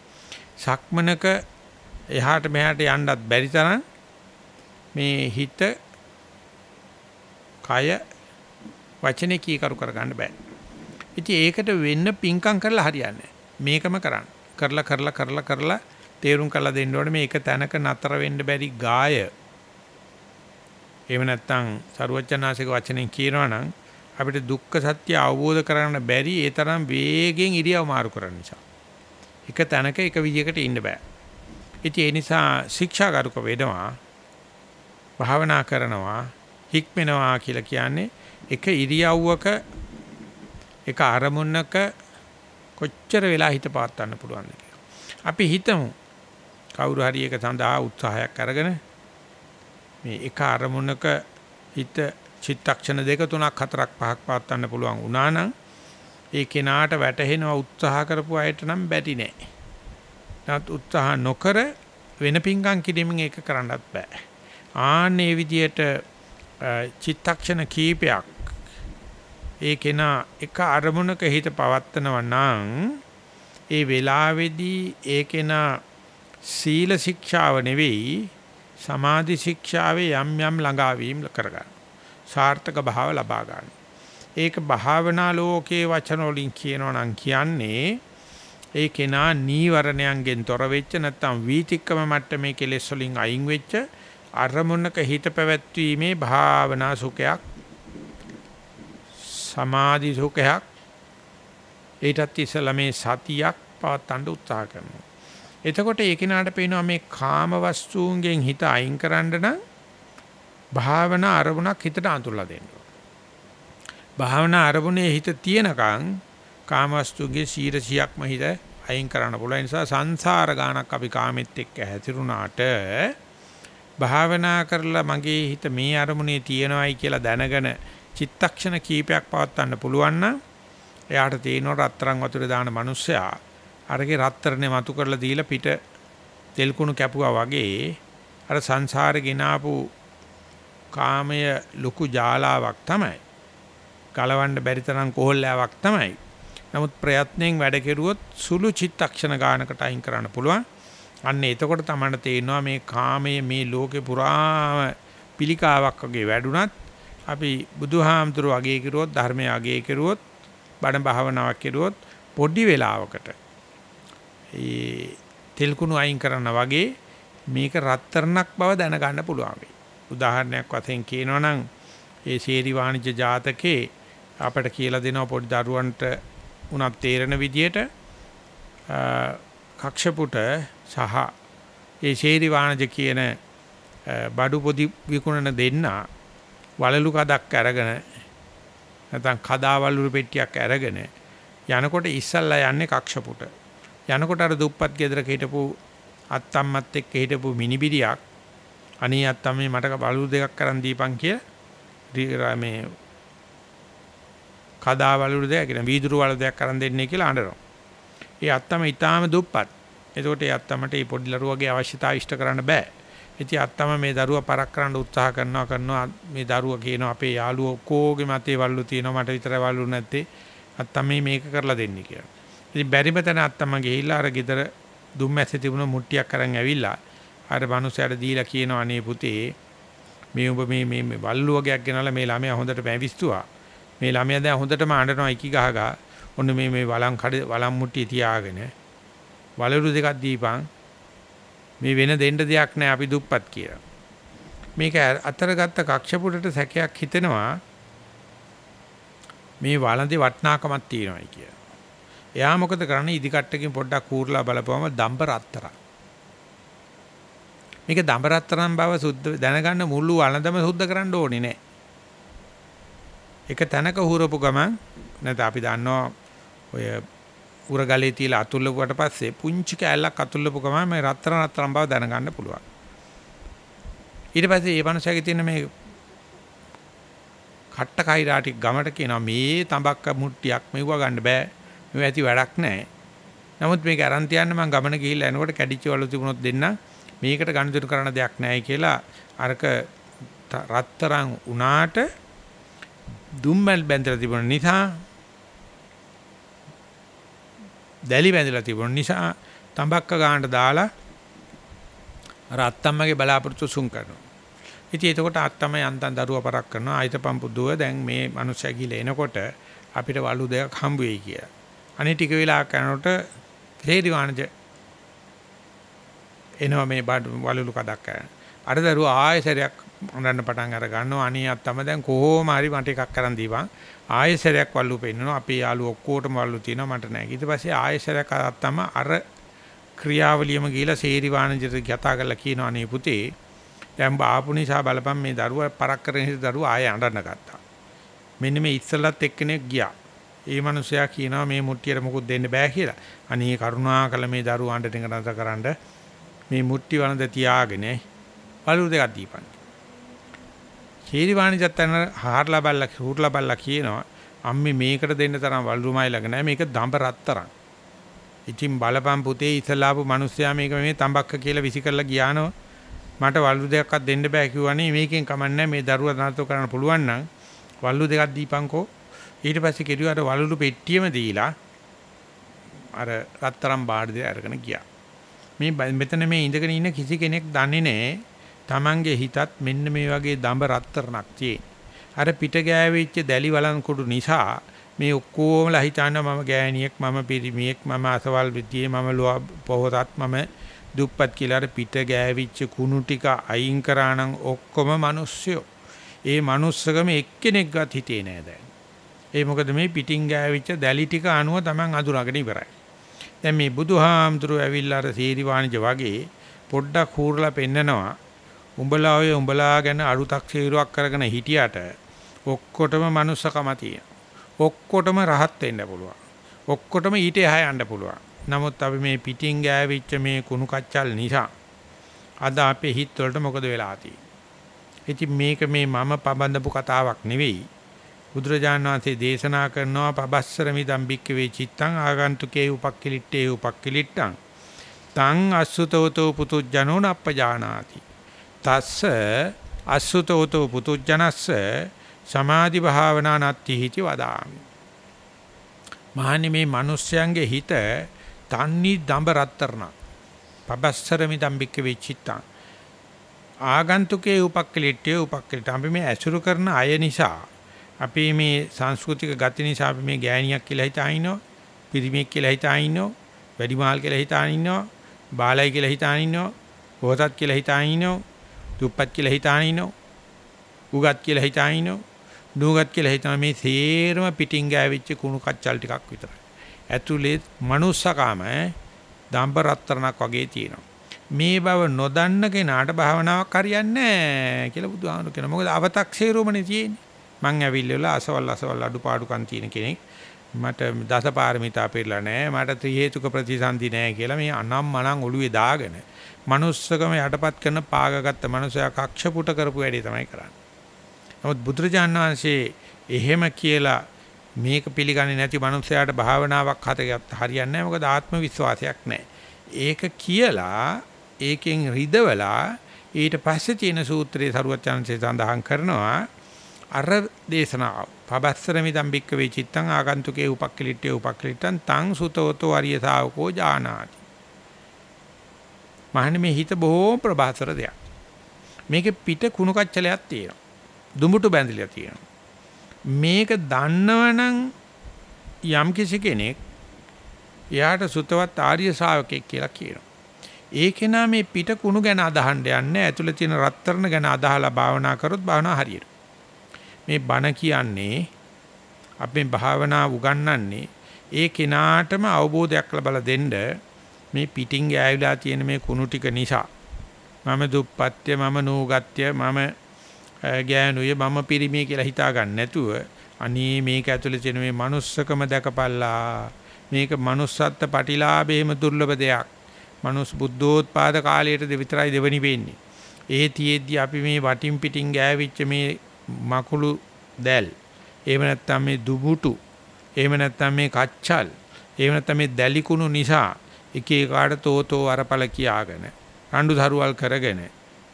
සක්මනක එහාට මෙහාට යන්නත් බැරි තරම් මේ හිත කය වචනේ කීකරු කරගන්න බෑ. ඉතින් ඒකට වෙන්න පිංකම් කරලා හරියන්නේ මේකම කරන්න. කරලා කරලා කරලා කරලා තේරුම් කරලා දෙන්න ඕනේ මේ එක තැනක නතර වෙන්න බැරි ගාය. එහෙම නැත්නම් සරුවචනාසික වචනෙන් කියනවා නම් අපිට දුක්ඛ සත්‍ය අවබෝධ කරගන්න බැරි ඒ තරම් වේගෙන් ඉරියව් මාරු කරන නිසා. එක තැනක එක විදියකට ඉන්න බෑ. ඉතින් ඒ නිසා ශික්ෂාගරුක වෙනවා භාවනා කරනවා හික්මෙනවා කියලා කියන්නේ එක ඉරියව්වක එක අරමුණක කොච්චර වෙලා හිත පාත් ගන්න පුළුවන්ද අපි හිතමු කවුරු හරි එක සඳහා උත්සාහයක් අරගෙන මේ එක අරමුණක හිත චිත්තක්ෂණ දෙක තුනක් හතරක් පහක් පවත්වන්න පුළුවන් වුණා නම් ඒ කෙනාට වැටහෙනවා උත්සාහ කරපු අයට නම් බැටි නෑ. නමුත් උත්සාහ නොකර වෙන පිංගම් කිරීමෙන් ඒක කරන්නත් බෑ. ආන්නේ විදියට චිත්තක්ෂණ කීපයක් ඒ කෙනා එක අරමුණක හිත පවත්නවා නම් ඒ වෙලාවේදී ඒ කෙනා සීල ශික්ෂාව නෙවෙයි සමාධි ශික්ෂාවේ යම් යම් ළඟාවීම් කරගන්න. සාර්ථක භාව ලබා ගන්න. ඒක භාවනා ලෝකයේ වචන වලින් කියනවා නම් කියන්නේ ඒ කෙනා නීවරණයන්ගෙන් තොර වෙච්ච නැත්නම් වීතික්කම මට්ටමේ කෙලෙස් වලින් අයින් වෙච්ච අරමුණක හිත පැවැත්වීමේ භාවනා සුඛයක් සමාධි සුඛයක් ඊටත් ඉස්සලා මේ සතියක් පවත්වන්න උත්සාහ කරනවා. එතකොට ඒ කෙනාට පේනවා මේ කාම වස්තුන්ගෙන් හිත අයින් කරන්න නම් භාවනා අරමුණක් හිතට අඳුරලා දෙන්න. භාවනා අරමුණේ හිත තියෙනකන් කාම වස්තුන්ගේ 100%ක්ම හිත අයින් කරන්න පුළුවන් නිසා සංසාර ගානක් අපි කාමෙත් එක්ක හැතිරුණාට භාවනා කරලා මගේ හිත මේ අරමුණේ තියෙනවයි කියලා දැනගෙන චිත්තක්ෂණ කීපයක් පවත්වන්න පුළුවන් නම් එයාට තේනවා රත්තරන් වතුරේ දාන මිනිස්සයා අරගේ රත්තරනේ මතු කරලා දීලා පිට තෙල් කුණු කැපුවා වගේ අර සංසාරේ ගෙනාපු කාමය ලොකු ජාලාවක් තමයි. කලවන්න බැරි තරම් කොහොල්ලාවක් තමයි. නමුත් ප්‍රයත්නෙන් වැඩ කෙරුවොත් සුළු චිත්තක්ෂණ ගානකට අයින් කරන්න පුළුවන්. අන්න එතකොට තමයි තේරෙනවා මේ කාමයේ මේ ලෝකේ පුරාම පිළිකාවක් වගේ වැඩුණත් අපි බුදුහාමුදුරුව අගය කෙරුවොත් ධර්මය අගය කෙරුවොත් බණ භාවනාවක් කෙරුවොත් පොඩි වෙලාවකට ඒ තෙල් කුණු අයින් කරනා වගේ මේක රත්තරණක් බව දැනගන්න පුළුවන් වෙයි. උදාහරණයක් වශයෙන් කියනවනම් ඒ ශේරි වාණිජ්‍ය ජාතකේ අපට කියලා දෙනවා පොඩි දරුවන්ට උනත් තේරෙන විදියට කක්ෂපුට සහ ඒ ශේරි වාණිජ්‍ය කියන බඩු පොදි විකුණන දෙන්න වලලු කඩක් අරගෙන නැත්නම් කදාවලු පෙට්ටියක් අරගෙන යනකොට ඉස්සල්ලා යන්නේ කක්ෂපුට යනකොට අර දුප්පත් ගෙදරක හිටපු අත්තම්මත් එක්ක හිටපු මිනිබිරියක් අනේ අත්තම්මේ මට බලු දෙකක් කරන් දීපන් කියලා මේ කදා වලු දෙයක් කියන වීදුරු වල දෙයක් කරන් දෙන්නේ කියලා අඬනවා. ඒ අත්තම ඊටාම දුප්පත්. එතකොට ඒ අත්තමට මේ පොඩි දරුවගේ අවශ්‍යතාව ඉෂ්ට කරන්න බෑ. ඉතින් අත්තම මේ දරුවා පරක් කරන්න උත්සාහ කරනවා කරනවා මේ දරුවා කියනවා අපේ යාළුවෝ ඔක්කොගේ මතේ වල්ලු තියෙනවා මට විතරයි වල්ලු නැත්තේ අත්තම මේක කරලා දෙන්න කියලා. ඉතින් බැරිම තැන අත්තම ගිහිල්ලා අර ගෙදර දුම්මැස්සේ තිබුණ මුට්ටියක් අරන් ඇවිල්ලා අර මිනිස්සයාට දීලා කියනවා අනේ පුතේ මේ ඔබ මේ මේ වල්ලු වගේක් ගෙනලා මේ ළමයා හොඳට පැවිස්තුවා. මේ ළමයා දැන් හොඳටම අඬනවා ඉකි ගහ ගහ. ඔන්න මේ මේ වලම් කඩ වලම් මුට්ටිය තියාගෙන වලලු දෙකක් දීපන්. මේ වෙන දෙන්න දෙයක් නැහැ අපි දුප්පත් කියලා. මේක අතරගත්ත කක්ෂපුඩට සැකයක් හිතෙනවා මේ වළඳේ වටනාකමක් තියෙනවායි කියලා. එයා මොකද කරන්නේ ඉදිකට්ටකින් පොඩ්ඩක් කූරලා බලපුවම දම්බ රත්තරන්. මේක දම්බ රත්තරන් බව සුද්ධ දැනගන්න මුළු වළඳම සුද්ධ කරන්න ඕනේ නෑ. එක තැනක හුරපු ගමන් නැත්නම් අපි දන්නවා ඔය උරගලේ තියලා අතුල්ලපුවට පස්සේ පුංචි කෑල්ලක් අතුල්ලපු ගමන් මේ රත්තරන් රත්තරන් බව දැනගන්න පුළුවන්. ඊට පස්සේ මේ මනුස්සයාගේ තියෙන මේ කට්ට කයිරාටි ගමට කියනවා මේ තඹක්ක මුට්ටියක් මෙව්ව ගන්න බෑ. මේ ඇති වැඩක් නැහැ. නමුත් මේක අරන් තියන්න මම ගමන ගිහිල්ලා එනකොට කැඩිච්ච වල තිබුණොත් දෙන්න මේකට ගනුදෙනු කරන දෙයක් නැහැ කියලා අරක රත්තරන් උනාට දුම්මල් බැඳලා තිබුණ නිසා දැලි බැඳලා තිබුණ නිසා තඹක්ක ගන්නට දාලා අර අත්තම්මගේ බලාපොරොත්තු සුන් කරනවා. ඉතින් එතකොට අත්තම යන්තම් දරුවා පරක් කරනවා ආයතපම් පුදුව දැන් මේ මනුස්සයා ගිහලා එනකොට අපිට වලු දෙයක් හම්බ වෙයි කියලා. අනේ ටික වෙලාවක් යනකොට ලේදි වාණජ එනවා මේ වලලු කඩක් කරන. අර දරුවා ආයෙසරයක් අඬන්න පටන් අර ගන්නවා අනේ අත්තම දැන් කොහොම හරි මට එකක් කරන් දීපන්. ආයෙසරයක් වලලු පෙන්නනවා අපේ යාළුවෝ ඔක්කොටම වලලු තියෙනවා මට නැහැ. ඊට පස්සේ ආයෙසරයක් අත්තම අර ක්‍රියාවලියම ගිහිලා සේරි වාණජට කතා කරලා කියනවා අනේ පුතේ දැන් ආපු නිසා බලපන් මේ දරුවා පරක් කරගෙන හිට දරුවා ආයෙ අඬන්න ගත්තා. මෙන්න මේ ඉස්සලත් එක්කෙනෙක් ගියා. ඒ මනුස්සයා කියනවා මේ මුට්ටියට මොකුත් දෙන්න බෑ කියලා. අනේ කරුණාකර මේ දරුවාන්ට ටික නතරකරනද මේ මුට්ටි වළඳ තියාගෙන වලු දෙකක් දීපන්. කීරි වාණිජත් යන හාරලා බල්ලා හුරලා බල්ලා කියනවා අම්මේ මේකට දෙන්න තරම් වලුමයි ළඟ නැහැ මේක දඹ රත්තරන්. ඉතින් බලපන් පුතේ ඉතලාපු මිනිස්සයා මේක මේ තඹක්ක කියලා විසි කරලා ගියානෝ මට වලු දෙකක්වත් දෙන්න බෑ කිව්වනේ මේකෙන් කමන්නේ මේ දරුවා නාතෝ කරන්න පුළුවන් නම් වලු දෙකක් දීපන්කෝ ඊට පස්සේ කෙරුවාට වලලු පෙට්ටියම දීලා අර රත්තරම් බාඩිය අරගෙන ගියා. මේ මෙතන මේ ඉඳගෙන ඉන්න කිසි කෙනෙක් දන්නේ නැහැ Tamange හිතත් මෙන්න මේ වගේ දඹ රත්තරණක් තියෙන. අර පිට ගෑවිච්ච දැලි වලන් කුඩු නිසා මේ ඔක්කොමලා හිතන මම ගෑණියෙක් මම පිරිමියෙක් මම අසවල් විදියේ මම ලෝහ පොහොසත් මම දුප්පත් කියලා අර පිට ගෑවිච්ච කුණු ටික අයින් කරා නම් ඔක්කොම මිනිස්සුયો. ඒ manussකම එක්කෙනෙක්වත් හිතේ නෑ දැන්. ඒ මොකද මේ පිටින් ගෑවිච්ච දැලි ටික අනුව Taman අඳුරගෙන ඉවරයි. දැන් මේ බුදුහාමුදුරුව ඇවිල්ලා අර සීරි වාණිජ වගේ පොඩ්ඩක් හූරලා පෙන්නනවා. උඹලා ඔය උඹලා ගැන අරුතක් සීරුවක් කරගෙන හිටියට ඔක්කොටම manussකම තියෙනවා. ඔක්කොටම රහත් වෙන්න පුළුවන්. ඔක්කොටම ඊට එහා යන්න පුළුවන්. නමුත් අපි මේ පිටින් ගෑවිච්ච මේ කුණු කච්චල් නිසා අද අපේ හිත වලට මොකද වෙලා තියෙන්නේ? ඉතින් මේක මේ මම පබඳපු කතාවක් නෙවෙයි. බුදුරජාණන් වහන්සේ දේශනා කරනවා පබස්සර මිදම් බික්කවේ චිත්තං ආගන්තුකේ උපක්ඛලිට්ඨේ උපක්ඛලිට්ඨං තං අසුතෝතෝ පුතුජනෝ නප්පජානාති. තස්ස අසුතෝතෝ පුතුජනස්ස සමාධි භාවනා නත්ති හිති වදාමි. මහනි මේ මිනිස්යන්ගේ හිත තන්නි දඹ රත්තරණ පබස්සර මිදම් බික්කවේ චිත්තං ආගන්තුකේ උපක්ඛලිට්ඨේ උපක්ඛලිට අපි මේ ඇසුරු කරන අය නිසා අපි මේ සංස්කෘතික ගති නිසා අපි මේ ගෑණියක් කියලා හිතා ඉන්නවා, පිරිමියෙක් කියලා හිතා ඉන්නවා, වැඩිමාල් කියලා හිතා ඉන්නවා, බාලයි කියලා හිතා ඉන්නවා, පොහසත් කියලා හිතා ඉන්නවා, දුප්පත් කියලා හිතා ඉන්නවා, උගත් කියලා හිතා ඉන්නවා, නුගත් කියලා හිතන මේ සේරම පිටින් ගෑවිච්ච කුණු කච්චල් ටිකක් විතරයි. ඇතුලේ මනුස්සකම දම්බ රත්තරණක් වගේ තියෙනවා. මේ බව නොදන්න කෙනාට භාවනාවක් හරියන්නේ නැහැ කියලා බුදුහාමුදුරු කියනවා. මොකද අව탁සේරුමනේ තියෙන්නේ. මං ඇවිල්ලා අසවල් අසවල් අඩුපාඩුකම් තියෙන කෙනෙක් මට දසපාරමිතා පිරලා නැහැ මට ත්‍රි හේතුක ප්‍රතිසන්දි නැහැ කියලා මේ අනම් මනම් ඔළුවේ දාගෙන manussකම යටපත් කරන පාගගත්ත මනුස්සයා කක්ෂ පුට කරපු වැඩේ තමයි කරන්නේ. නමුත් බුදුරජාණන් වහන්සේ එහෙම කියලා මේක පිළිගන්නේ නැති මනුස්සයාට භාවනාවක් හතගත් හරියන්නේ නැහැ මොකද ආත්ම විශ්වාසයක් නැහැ. ඒක කියලා ඒකෙන් රිදවලා ඊට පස්සේ තියෙන සූත්‍රයේ සරුවත් chance සඳහන් කරනවා අර දේශනාව. පබස්සර මිදම් බික්ක වේ චිත්තං ආගන්තුකේ උපක්ඛලිට්ඨේ උපක්ඛලිට්ඨං තං සුතෝතෝ අරිය ශාවකෝ ජානාති. මහන්නේ මේ හිත බොහෝ ප්‍රබාසර දෙයක්. මේකේ පිට කුණු කච්චලයක් තියෙනවා. දුඹුටු බැඳිලා තියෙනවා. මේක දන්නවනම් යම් කිසි කෙනෙක් එයාට සුතවත් ආර්ය ශාවකෙක් කියලා කියනවා. ඒකේ නා මේ පිට කුණු ගැන අදහන්න යන්නේ ඇතුළේ තියෙන රත්තරන ගැන අදහලා භාවනා කරොත් භාවනා හරියට. මේ බණ කියන්නේ අපේ භාවනා උගන්වන්නේ ඒ කෙනාටම අවබෝධයක් ලබලා දෙන්න මේ පිටින් ගෑවිලා තියෙන මේ කුණු ටික නිසා. මම දුප්පත්ය මම නූගත්ය මම ගෑනුය මම පිරිමිය කියලා හිතා ගන්න නැතුව අනේ මේක ඇතුලේ තියෙන මේ manussකම දැකපල්ලා. මේක manussත්ත්ව පටිලාභේම දුර්ලභ දෙයක්. මනුස් බුද්ධෝත්පාද කාලයට විතරයි දෙවනි වෙන්නේ. ඒ තියේදී අපි මේ වටින් පිටින් ගෑවිච්ච මේ මකුළු දැල්. එහෙම නැත්නම් මේ දුබුටු. එහෙම නැත්නම් මේ කච්චල්. එහෙම නැත්නම් මේ දැලිකුණු නිසා එක එකාට තෝතෝ අරපල කියාගෙන රණ්ඩු දරුවල් කරගෙන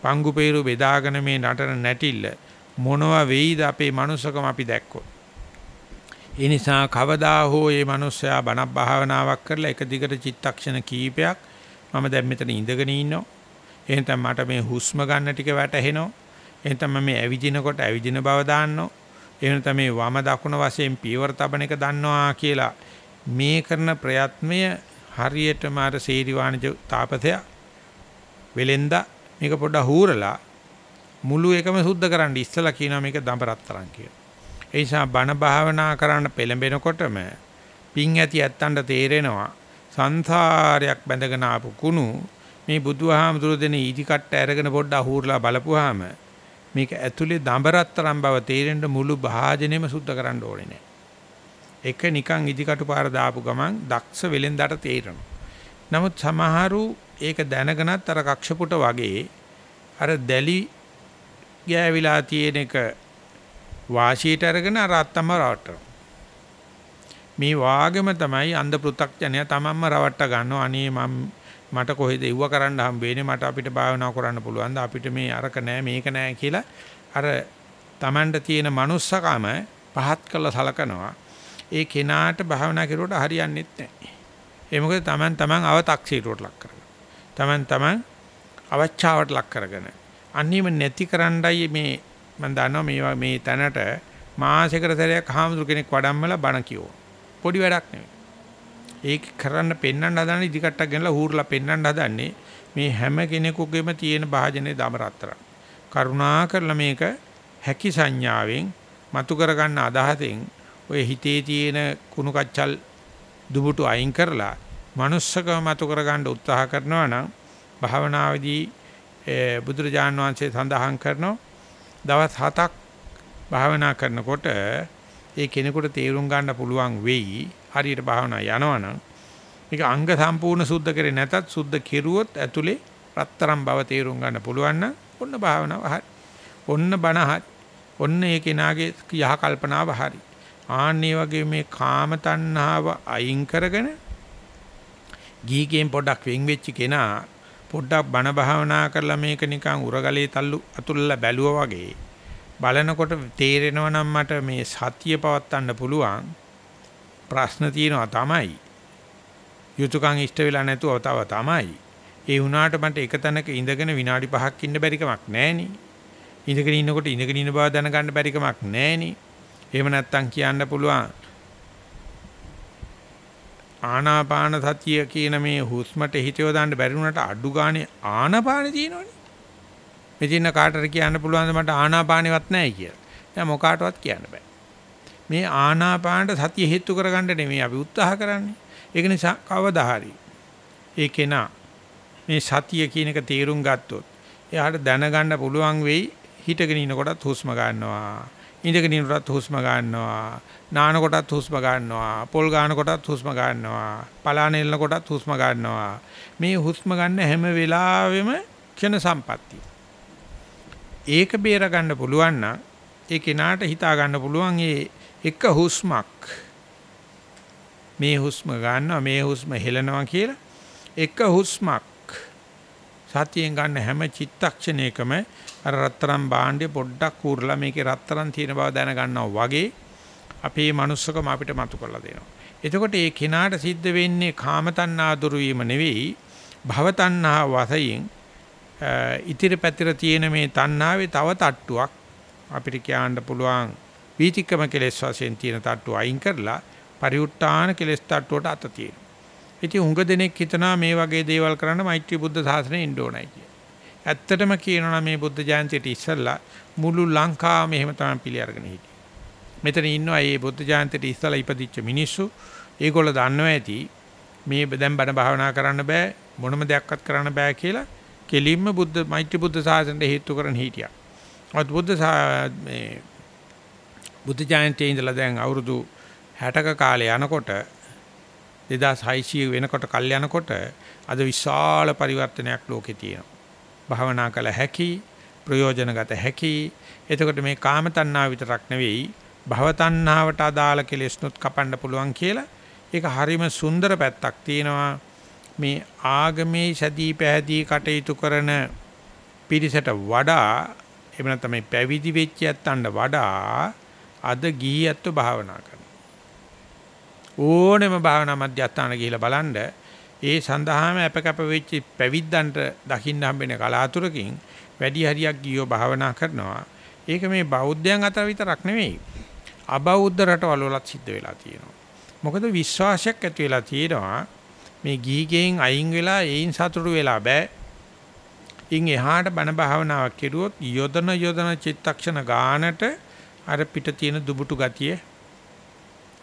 පංගු peeru බෙදාගෙන මේ නටන නැටිල්ල මොනවා වෙයිද අපේ මනුස්සකම අපි දැක්කොත්. ඒ නිසා කවදා හෝ මේ මිනිස්සයා බණක් භාවනාවක් කරලා එක දිගට චිත්තක්ෂණ කීපයක් මම දැන් මෙතන ඉඳගෙන ඉන්නවා. එහෙනම් මට මේ හුස්ම ගන්න ටික වැටහෙනවා. එහෙනම් මේ ඇවිදිනකොට ඇවිදින බව දාන්නෝ. එහෙම තමයි වම දකුණ වශයෙන් පියවර තබන එක දන්නවා කියලා මේ කරන ප්‍රයත්නය හරියටම අර සීරිවාණජ තාපතය වෙලෙන්දා මේක පොඩ්ඩ හූරලා මුළු එකම සුද්ධ කරන්න ඉස්සලා කියනවා මේක දඹරත්තරන් කියලා. ඒ නිසා බණ භාවනා කරන්න පෙළඹෙනකොටම පිං ඇති ඇත්තන්ට තේරෙනවා සංසාරයක් බැඳගෙන ආපු කුණු මේ බුදුහාමුදුරු දෙන ඊටි කට්ට අරගෙන පොඩ්ඩ අහූරලා බලපුවාම මේක ඇතුලේ දඹරත්තරම් බව තේරෙන්න මුළු භාජනෙම සුද්ධ කරන්න ඕනේ නෑ. එක නිකන් ඉදිකටු පාර දාපු ගමන් දක්ෂ වෙලෙන්දාට තේරෙනවා. නමුත් සමහරු ඒක දැනගෙනත් අර කක්ෂපුට වගේ අර දැලි ගෑවිලා තියෙන එක වාසියට අරගෙන අර අත්තම රවට්ටනවා. මේ වාගෙම තමයි අන්ධ පෘ탁ජනයා තමන්ම රවට්ට ගන්නවා. අනේ මම මට කොහෙද ඉව්ව කරන්න හම්බ වෙන්නේ මට අපිට භාවනා කරන්න පුළුවන්ද? අපිට මේ අරක නෑ මේක නෑ කියලා අර Tamanට තියෙන manussකම පහත් කළා සලකනවා. ඒ කෙනාට භාවනා කරුවට හරියන්නේත් නැහැ ඒ මොකද Taman Taman අව탁සීරුවට ලක් කරගන්න Taman taman අවචාවට ලක් කරගෙන. අන්නේම නැති කරන්නයි මේ මම දන්නවා මේ මේ තැනට මාසෙකට සැරයක් හාමුදුර කෙනෙක් වඩම්මලා බණ කියෝ. පොඩි වැඩක් නෙවෙයි. ඒක කරන්න පෙන්වන්න හදන ඉදිකට්ටක් ගෙනලා හූර්ලා පෙන්වන්න හදන්නේ මේ හැම කෙනෙකුගේම තියෙන භාජනයේ දම රත්තරන්. කරුණා කරලා මේක හැකි සංඥාවෙන් මතු කරගන්න අදහසෙන් ඔය හිතේ තියෙන කුණු කච්චල් දුබුටු අයින් කරලා manussකම මතු කරගන්න උත්සාහ කරනවා නම් භාවනාවේදී බුදුරජාන් වහන්සේ සඳහන් කරනවා දවස් 7ක් භාවනා කරනකොට ඒ කෙනෙකුට තේරුම් ගන්න පුළුවන් වෙයි හරියට භාවනා යනවනම් මේක අංග සම්පූර්ණ සුද්ධ කරේ නැතත් සුද්ධ කෙරුවොත් ඇතුලේ රත්තරම් බව තේරුම් ගන්න පුළුවන් නම් ඔන්න භාවනාව හරි. ඔන්න බණ හරි. ඔන්න ඒ කෙනාගේ යහ කල්පනාව හරි. ආන්නේ වගේ මේ කාම තණ්හාව අයින් කරගෙන ගීකෙන් පොඩක් වෙන් වෙච්ච කෙනා පොඩ්ඩක් බණ භාවනා කරලා මේක නිකන් උරගලේ තල්ලු අතුල්ලා බැලුවා වගේ බලනකොට තේරෙනවා නම් මට මේ සතිය පවත්වන්න පුළුවන් ප්‍රශ්න තියෙනවා තමයි. යුතුයකම් ඉෂ්ට වෙලා නැතුව තව තමයි. ඒ වුණාට මට එක තැනක ඉඳගෙන විනාඩි 5ක් ඉන්න බැරි කමක් නැහෙනි. ඉඳගෙන ඉන්නකොට ඉඳගෙන ඉන්න බව දැනගන්න බැරි කමක් නැහෙනි. එහෙම නැත්තම් කියන්න පුළුවන් ආනාපාන සතිය කියන මේ හුස්මට හිතව දාන්න බැරි වුණාට අඩු ගානේ ආනාපානෙ තියෙනවනේ. මෙදින කාටට කියන්න පුළුවන් මට ආනාපානෙවත් නැහැ කියලා. දැන් මොකාටවත් කියන්න බෑ. මේ ආනාපානට සතිය හේතු කරගන්න නෙමෙයි අපි උත්සාහ කරන්නේ. ඒක නිසා කවදා හරි ඒ කෙනා මේ සතිය කියන එක තේරුම් ගත්තොත් එයාට දැනගන්න පුළුවන් වෙයි හිටගෙන ඉනකොටත් හුස්ම ගන්නවා. ඉඳගෙන ඉනකොටත් හුස්ම ගන්නවා. නාන කොටත් හුස්ම ගන්නවා. පොල් ගන්න කොටත් හුස්ම ගන්නවා. පලාන එල්ල කොටත් හුස්ම ගන්නවා. මේ හුස්ම ගන්න හැම වෙලාවෙම ක්ෂණ සම්පත්තිය. ඒක බේර ගන්න පුළුවන් නම් ඒ කෙනාට හිතා ගන්න පුළුවන් ඒ එක හුස්මක්. මේ හුස්ම ගන්නවා මේ හුස්ම හෙලනවා කියලා එක හුස්මක්. සතියෙන් ගන්න හැම චිත්තක්ෂණයකම අර රත්තරන් භාණ්ඩේ පොඩ්ඩක් කූරලා මේකේ රත්තරන් තියෙන බව දැන ගන්නවා වගේ අපේ manussකම අපිට මතු කරලා දෙනවා. එතකොට ඒ කෙනාට සිද්ධ වෙන්නේ කාම තණ්හා දුරු වීම නෙවෙයි භව තණ්හා වශයෙන් ඉතිරි පැතිර තියෙන මේ තණ්හාවේ තව තට්ටුවක් අපිට කියන්න පුළුවන්. වීතික්‍රම කෙලෙස් වශයෙන් තියෙන තට්ටු අයින් කරලා පරිඋත් ทาน කෙලෙස් තට්ටුවට අත තියෙනවා. ඉතින් උඟ දෙනෙක් හිතනවා මේ වගේ දේවල් කරන්න මෛත්‍රී බුද්ධ සාසනය ඉන්න ඕනයි කියලා. ඇත්තටම කියනවා මේ බුද්ධ ජයන්තියට ඉස්සෙල්ලා මුළු ලංකාවම එහෙම තමයි පිළි අරගෙන හිටියේ. මෙතන ඉන්නවා මේ බුද්ධ ජයන්තියට ඉස්සෙල්ලා ඉපදිච්ච මිනිස්සු. ඒගොල්ලෝ දන්නවා ඇති මේ දැන් බණ භාවනා කරන්න බෑ මොනම දෙයක්වත් කරන්න බෑ කියලා කෙලින්ම බුද්ධ මෛත්‍රී බුද්ධ සාසනයට හේතු කරන් හිටියා. අත් බුද්ධ මේ බුද්ධ ජයන්තියේ ඉඳලා දැන් අවුරුදු 60ක කාලේ යනකොට 2600 වෙනකොට කල් යනකොට අද විශාල පරිවර්තනයක් ලෝකේ තියෙනවා. භාවනා කළ හැකි, ප්‍රයෝජනගත හැකි. එතකොට මේ කාම තණ්හාව විතරක් නෙවෙයි, භව තණ්හාවට අදාළ කෙලෙස්නුත් කපන්න පුළුවන් කියලා ඒක හරිම සුන්දර පැත්තක් තියෙනවා. මේ ආගමේ සැදී පැහැදී කටයුතු කරන පිරිසට වඩා එහෙම නැත්නම් මේ පැවිදි වෙච්ච ඇත්තන්ට වඩා අද ගිහියත්ව භාවනා කරනවා. ඕනෙම භාවනා මධ්‍යස්ථාන ගිහිලා බලන්න ඒ සඳහාම අපකප වෙච්ච පැවිද්දන්ට දකින්න හම්බෙන කලාතුරකින් වැඩි හරියක් ගියෝ භාවනා කරනවා. ඒක මේ බෞද්ධයන් අතර විතරක් නෙවෙයි. අබෞද්ධ රටවල වලත් සිද්ධ වෙලා තියෙනවා. මොකද විශ්වාසයක් ඇති වෙලා තියෙනවා මේ ගීගෙන් අයින් වෙලා ඒයින් සතුටු වෙලා බෑ. ඉන් එහාට බණ භාවනාවක් කෙරුවොත් යොදන යොදන චිත්තක්ෂණ ගානට අර පිට තියෙන දුබුටු ගතිය,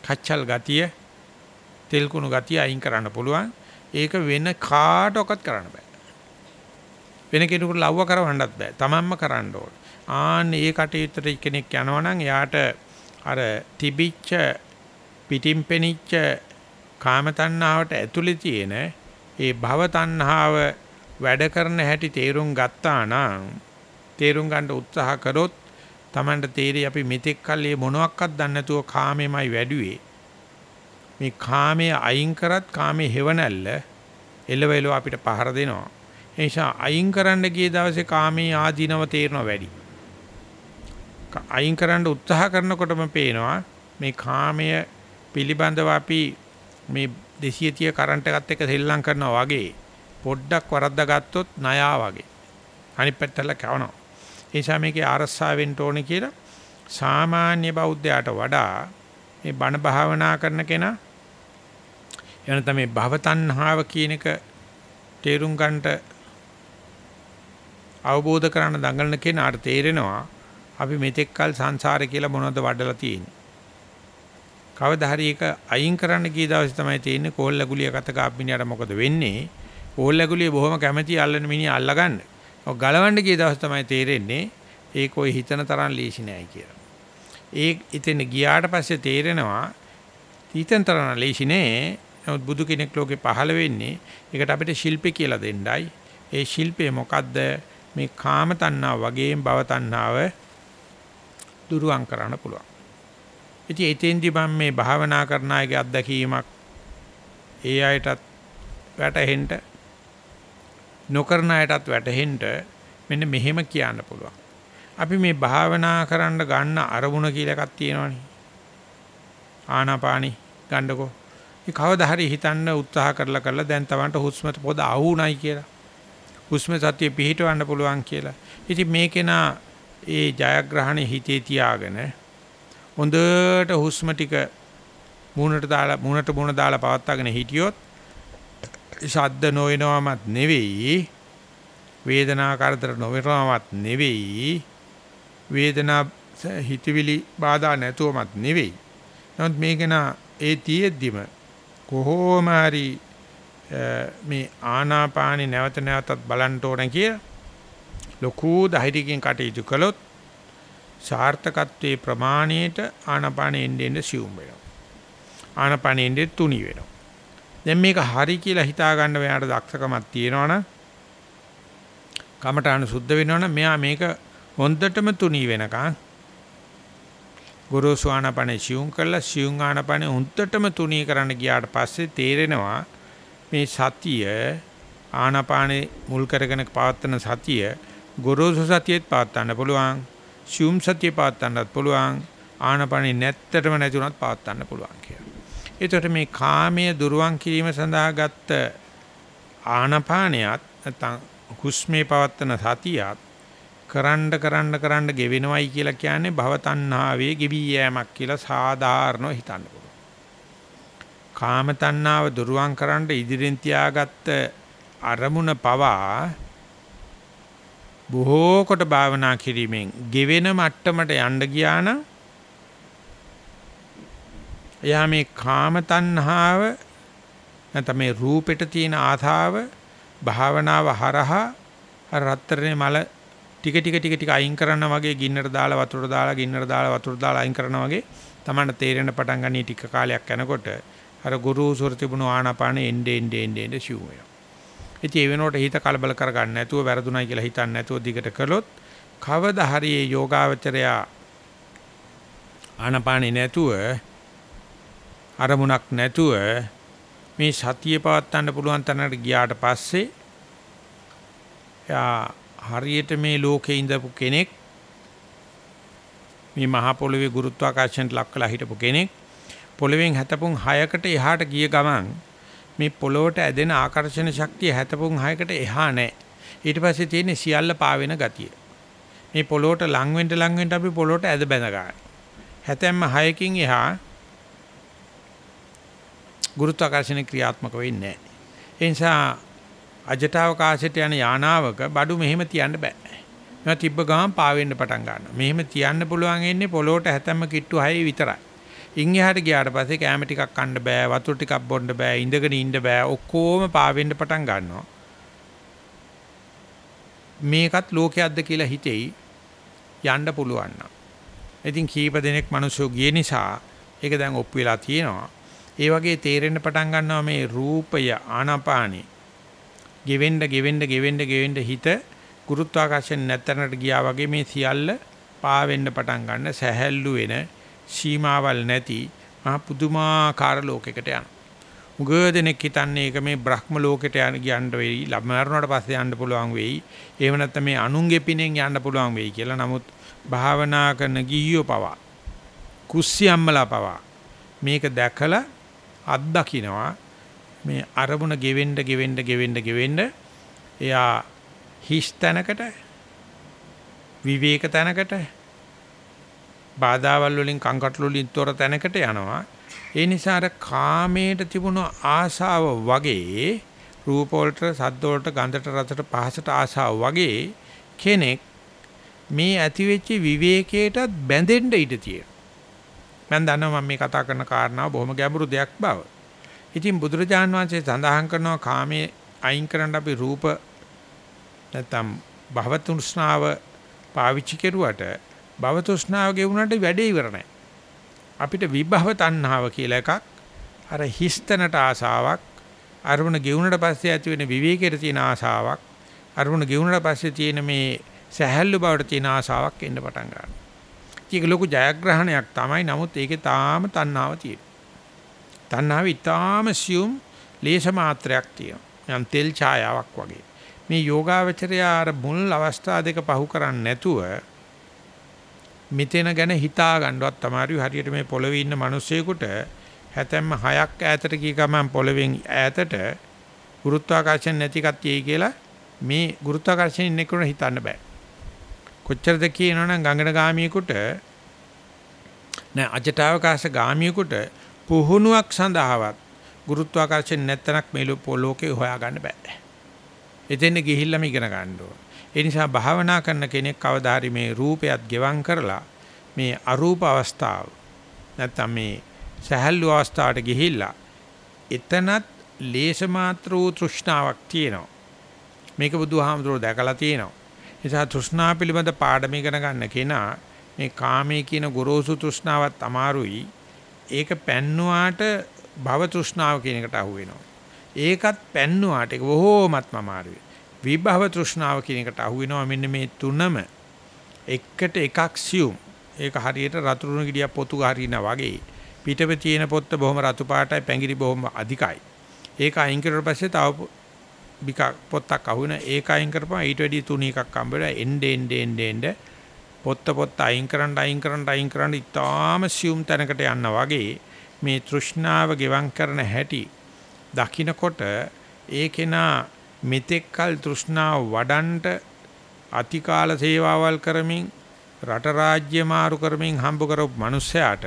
කච්චල් ගතිය, තෙල් කුණු ගතිය අයින් කරන්න පුළුවන්. ඒක වෙන කාටවත් කරන්න බෑ. වෙන කෙනෙකුට ලව්ව කරවන්නත් බෑ. තමන්ම කරන්න ඕන. ආන්න ඒ කටයුත්තට කෙනෙක් යනවා නම් එයාට අර තිබිච්ච පිටින් පෙනිච්ච කාම තණ්හාවට ඇතුලේ තියෙන ඒ භව තණ්හාව වැඩ කරන හැටි තේරුම් ගත්තා නම් තේරුම් ගන්න උත්සාහ කරොත් Tamanට තේරෙයි අපි මෙතෙක් කල් මේ මොනවත් දන්නේ නැතුව කාමෙමයි වැඩුවේ. මේ කාමයේ අයින් කරත් කාමයේ හේවණල්ල එළවෙලව අපිට පහර දෙනවා. ඒ නිසා අයින් කරන්න ගිය දවසේ කාමයේ ආධිනව තේරෙනවා වැඩි. අයින් කරන්න උත්සාහ කරනකොටම පේනවා මේ කාමය පිළිබඳව අපි මේ 230 කරන්ට් එකත් එක්ක සෙල්ලම් කරනවා වගේ පොඩ්ඩක් වරද්දා ගත්තොත් ණයා වගේ. අනිත් පැත්තට කවනවා. ඒ නිසා මේකේ ආරස්සාවෙන්න ඕනේ කියලා සාමාන්‍ය බෞද්ධයාට වඩා මේ බණ භාවනා කරන කෙනා එවන තමයි භව තණ්හාව කියන එක තේරුම් ගන්නට අවබෝධ කරගන්න දඟලන කෙනාට තේරෙනවා අපි මෙතෙක් කල සංසාරේ කියලා මොනවද වඩලා තියෙන්නේ. කවදා හරි ඒක අයින් කරන්න ගිය දවසේ තමයි තේින්නේ කෝල්ල ගුලිය කත කාප්පිනියට මොකද වෙන්නේ? කෝල්ල ගුලිය බොහොම කැමැති අල්ලන මිනිහ අල්ලගන්න. ඔය ගලවන්න ගිය දවසේ තමයි තේරෙන්නේ ඒක ඔය හිතන තරම් ලීසි නෑ කියලා. ඒ ඉතින් ගියාට පස්සේ තේරෙනවා හිතන තරම් ලීසි නෑ. නමුත් බුදු කෙනෙක් ලෝකේ පහළ වෙන්නේ ඒකට අපිට ශිල්පේ කියලා දෙන්නයි. ඒ ශිල්පේ මොකද්ද? මේ කාම තණ්හාව වගේම භව තණ්හාව දුරුවන් කරන්න පුළුවන්. ඉතින් එතෙන්දි මම මේ භාවනා කරන අයගේ අත්දැකීමක් ඒ අයටත් වැටහෙන්න නොකරන අයටත් වැටහෙන්න මෙන්න මෙහෙම කියන්න පුළුවන්. අපි මේ භාවනා කරන්න ගන්න අරමුණ කියලා එකක් තියෙනවනේ. ආනාපානි ගන්නකෝ. ඒ කවදා හරි හිතන්න උත්සාහ කරලා කරලා දැන් තවන්ට හුස්මට පොද ආවුණයි කියලා. හුස්ම සතිය පිහිටවන්න පුළුවන් කියලා. ඉතින් මේකේනා ඒ ජයග්‍රහණේ හිතේ තියාගෙන හොඳට හුස්ම ටික මූණට දාලා මූණට මූණ දාලා පවත්වාගෙන හිටියොත් ශබ්ද නොවෙනවමත් නෙවෙයි වේදනා කරදර නොවෙනවමත් නෙවෙයි වේදනා හිතවිලි බාධා නැතුවමත් නෙවෙයි නමුත් මේකන ඒ තියෙද්දිම කොහොම හරි මේ ආනාපානි නැවත නැවතත් බලන්න ඕන කියලා ලොකු ධෛර්යයෙන් කටයුතු කළොත් සාර්ථකත්වයේ ප්‍රමාණයට ආනාපානෙ එන්නේ එන්නේ සිුම් වෙනවා. ආනාපානෙ එන්නේ තුනි වෙනවා. දැන් මේක හරි කියලා හිතා ගන්න වෙනාට දක්ෂකමක් තියෙනවනම් කමඨාන සුද්ධ වෙනවනම් මෙයා මේක හොන්දටම තුනි වෙනකන් ගුරුසු ආනාපානෙ සිුම් කළා සිුම් ආනාපානෙ හොන්දටම තුනි කරන්න ගියාට පස්සේ තේරෙනවා මේ සතිය ආනාපානෙ මුල් කරගෙන පවත්වන සතිය ගොරෝසු සතියෙත් පවත්වන්න පුළුවන්. ශුම් සතිය පවත්වන්නත් පුළුවන්. ආනපනෙ නැත්තටම නැති උනත් පවත්වන්න පුළුවන් කියලා. ඒතකොට මේ කාමයේ දුරුවන් කිරීම සඳහා ගත්ත ආනපානියත් නැත්නම් හුස්මේ පවත්වන සතියත් කරන්න කරන්න කරන්න ගෙවෙනවයි කියලා කියන්නේ භව තණ්හාවේ ගෙවි යෑමක් කියලා සාධාරණව හිතන්න පුළුවන්. කාම තණ්හාව දුරුවන් කරන්න ඉදිරියෙන් තියාගත්ත අරමුණ පවා බොහෝ කොට භාවනා කිරීමෙන් ගෙවෙන මට්ටමට යන්න ගියා නම් එයා මේ කාම තණ්හාව නැත්නම් මේ රූපෙට තියෙන ආතාව භාවනාව හරහා රත්තරනේ මල ටික ටික ටික ටික අයින් කරනවා වගේ ගින්නට දාලා වතුරට දාලා ගින්නට දාලා වතුරට දාලා අයින් කරනවා වගේ තමන්න තේරෙන පටන් ගන්නේ ටික කාලයක් යනකොට. අර ගුරු සුර තිබුණු ආනාපානෙ එන්නේ එන්නේ එන්නේ ෂූ වෙනවා. ඉතින් ඒ වෙනකොට හිත කලබල කරගන්න නැතුව වැරදුණයි කියලා හිතන්නේ නැතුව දිගට කළොත් කවදා හරි මේ යෝගාවචරයා ආනපානේ නැතුව අරමුණක් නැතුව මේ සතිය පවත්වන්න පුළුවන් තැනකට ගියාට පස්සේ යා හරියට මේ ලෝකේ ඉඳපු කෙනෙක් මේ මහා පොළවේ ගුරුත්වාකර්ෂණයට ලක් කළා හිටපු කෙනෙක් පොළවෙන් හැතපොන් 6කට එහාට ගිය ගමන් මේ පොළොවට ඇදෙන ආකර්ෂණ ශක්තිය 76කට එහා නැහැ. ඊට පස්සේ තියෙන්නේ සියල්ල පාවෙන ගතිය. මේ පොළොවට ලං වෙන්න ලං වෙන්න අපි පොළොවට ඇද බැඳ ගන්න. 76කින් එහා ගුරුත්වාකර්ෂණ ක්‍රියාත්මක වෙන්නේ නැහැ. ඒ නිසා අජටවකාශයට යන යානාවක බඩු මෙහෙම තියන්න බෑ. මේවා තිබ්බ ගමන් පාවෙන්න පටන් ගන්නවා. මෙහෙම තියන්න පුළුවන් ඉන්නේ පොළොවට හැතැම්ම කිට්ටු 6 විතරයි. ඉන් එහාට ගියාට පස්සේ කැම ටිකක් කන්න බෑ වතුර ටිකක් බොන්න බෑ ඉඳගෙන ඉන්න බෑ ඔක්කොම පාවෙන්න පටන් ගන්නවා මේකත් ලෝකයක්ද කියලා හිතෙයි යන්න පුළුවන් නම් ඉතින් කීප දෙනෙක් මිනිස්සු ගිය නිසා ඒක දැන් ඔප්පු වෙලා තියෙනවා ඒ වගේ තේරෙන්න පටන් ගන්නවා මේ රූපය ආනාපානි ගෙවෙන්න ගෙවෙන්න ගෙවෙන්න ගෙවෙන්න හිත ගුරුත්වාකර්ෂණ නැතරනට ගියා වගේ මේ සියල්ල පාවෙන්න පටන් ගන්න සැහැල්ලු වෙන සීමාවල් නැති මහා පුදුමාකාර ලෝකයකට යනවා. මුග දෙනෙක් හිතන්නේ ඒක මේ බ්‍රහ්ම ලෝකෙට යන කියන්න වෙයි. ලබමරණයට පස්සේ යන්න පුළුවන් වෙයි. එහෙම නැත්නම් මේ අනුන්ගේ පිනෙන් යන්න පුළුවන් වෙයි කියලා. නමුත් භාවනා කරන ගිහියෝ පවා කුස්සියම්මලා පවා මේක දැකලා අත්දකින්නවා මේ අරමුණ ගෙවෙන්න ගෙවෙන්න ගෙවෙන්න ගෙවෙන්න එයා හිස් තැනකට විවේක තැනකට බාධාවල් වලින් කංකටොළු වලින් තොර තැනකට යනවා ඒ නිසා අර කාමයට තිබුණු ආසාව වගේ රූප වලට සද්ද වලට ගන්ධට රසට පහසට ආසාව වගේ කෙනෙක් මේ ඇතිවෙච්ච විවේකයටත් බැඳෙන්න ඉඩ තියෙනවා. මම දන්නවා මම මේ කතා කරන කාරණාව බොහොම ගැඹුරු දෙයක් බව. ඉතින් බුදුරජාන් වහන්සේ සඳහන් කරනවා කාමයේ අයින් කරන්න අපි රූප නැත්තම් භව තෘෂ්ණාව පාවිච්චි කෙරුවට භව තෘෂ්ණාව ගෙවුනට වැඩේ ඉවර නැහැ. අපිට විභව තණ්හාව කියලා එකක් අර හිස්තනට ආසාවක් අරමුණ ගෙවුනට පස්සේ ඇති වෙන විවේකයට තියෙන ආසාවක් අරමුණ ගෙවුනට පස්සේ තියෙන මේ සැහැල්ලු බවට තියෙන ආසාවක් එන්න පටන් ගන්නවා. ඒක ලොකු ජයග්‍රහණයක් තමයි. නමුත් ඒකේ තාම තණ්හාව තියෙනවා. තණ්හාව ඊටාම සියුම් ලේස මාත්‍රයක් තියෙනවා. යම් තෙල් ඡායාවක් වගේ. මේ යෝගාවචරය අර මුල් අවස්ථා දෙක පහු කරන්නේ නැතුව මෙතන ගැන හිතා ගන්නවත් තමයි හරියට මේ පොළවේ ඉන්න මිනිස්සෙකුට හැතැම්ම හයක් ඈතට ගිය ගමන් පොළවෙන් ඈතට ගුරුත්වාකර්ෂණ නැති කතියයි කියලා මේ ගුරුත්වාකර්ෂණ ඉන්න කෙනෙකුට හිතන්න බෑ. කොච්චරද කියනවනම් ගංගන ගාමියෙකුට නෑ අජටාවකාශ ගාමියෙකුට පුහුණුවක් සඳහාවත් ගුරුත්වාකර්ෂණ නැත්තනක් මේ ලෝකේ හොයාගන්න බෑ. එතෙන් ගිහිල්ලාම ඉගෙන ගන්න ඕන. ඒ නිසා භාවනා කරන කෙනෙක් කවදාහරි මේ රූපයත් ගෙවම් කරලා මේ අරූප අවස්ථාව නැත්තම් මේ සහැල්ලු අවස්ථාවට ගිහිල්ලා එතනත් ලේස මාත්‍ර වූ තෘෂ්ණාවක් තියෙනවා. මේක බුදුහාමුදුරුවෝ දැකලා තියෙනවා. නිසා තෘෂ්ණා පිළිබඳ පාඩම ඉගෙන ගන්න කෙනා මේ කාමයේ කියන ගොරෝසු තෘෂ්ණාවත් අමාරුයි. ඒක පැන්නුවාට භව තෘෂ්ණාව කියන එකට අහු වෙනවා. ඒකත් පැන්නුවාට ඒක බොහෝමත්ම අමාරුයි. විභව තෘෂ්ණාව කියන එකට අහු වෙනවා මෙන්න මේ තුනම එකට එකක් සියුම්. ඒක හරියට රතුරුණු ගෙඩියක් පොතු ගහරිනා වගේ. පිටපේ තියෙන පොත්ත බොහොම රතු පාටයි පැංගිරි බොහොම අධිකයි. ඒක අයින් කරුවට පස්සේ තව බික පොත්තක් අහු වෙන ඒක අයින් කරපුවා ඊට වැඩි තුනි එකක් හම්බෙලා එnde ende ende ende පොත්ත පොත්ත අයින් කරන්න අයින් කරන්න අයින් කරන්න ඉතාම සියුම් තැනකට යන්න වගේ මේ තෘෂ්ණාව ගෙවම් කරන හැටි දකින්නකොට ඒකේනා මෙතෙක්කල් තෘෂ්ණාව වඩන්ට අතිකාල සේවාවල් කරමින් රට රාජ්‍ය මාරු කරමින් හම්බ කරපු මිනිස්සයාට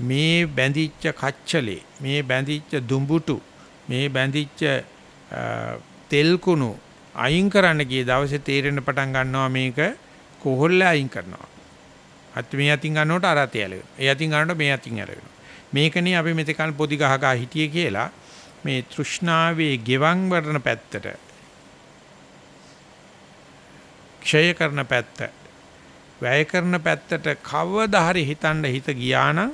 මේ බැඳිච්ච කච්චලේ මේ බැඳිච්ච දුඹුටු මේ බැඳිච්ච තෙල් කුණු අයින් කරන්න ගිය දවසේ තේරෙන්න පටන් ගන්නවා මේක කොහොල්ල අයින් කරනවා. අත් මේ අතින් ගන්නකොට අර අතේ ඇලවෙනවා. ඒ අතින් ගන්නකොට මේ අතින් ඇලවෙනවා. මේකනේ අපි මෙතකන් පොඩි ගහ ගහ හිටියේ කියලා මේ තෘෂ්ණාවේ ගෙවන් වරන පැත්තට ක්ෂය කරන පැත්ත වැය කරන පැත්තට කවදා හරි හිතන්න හිත ගියා නම්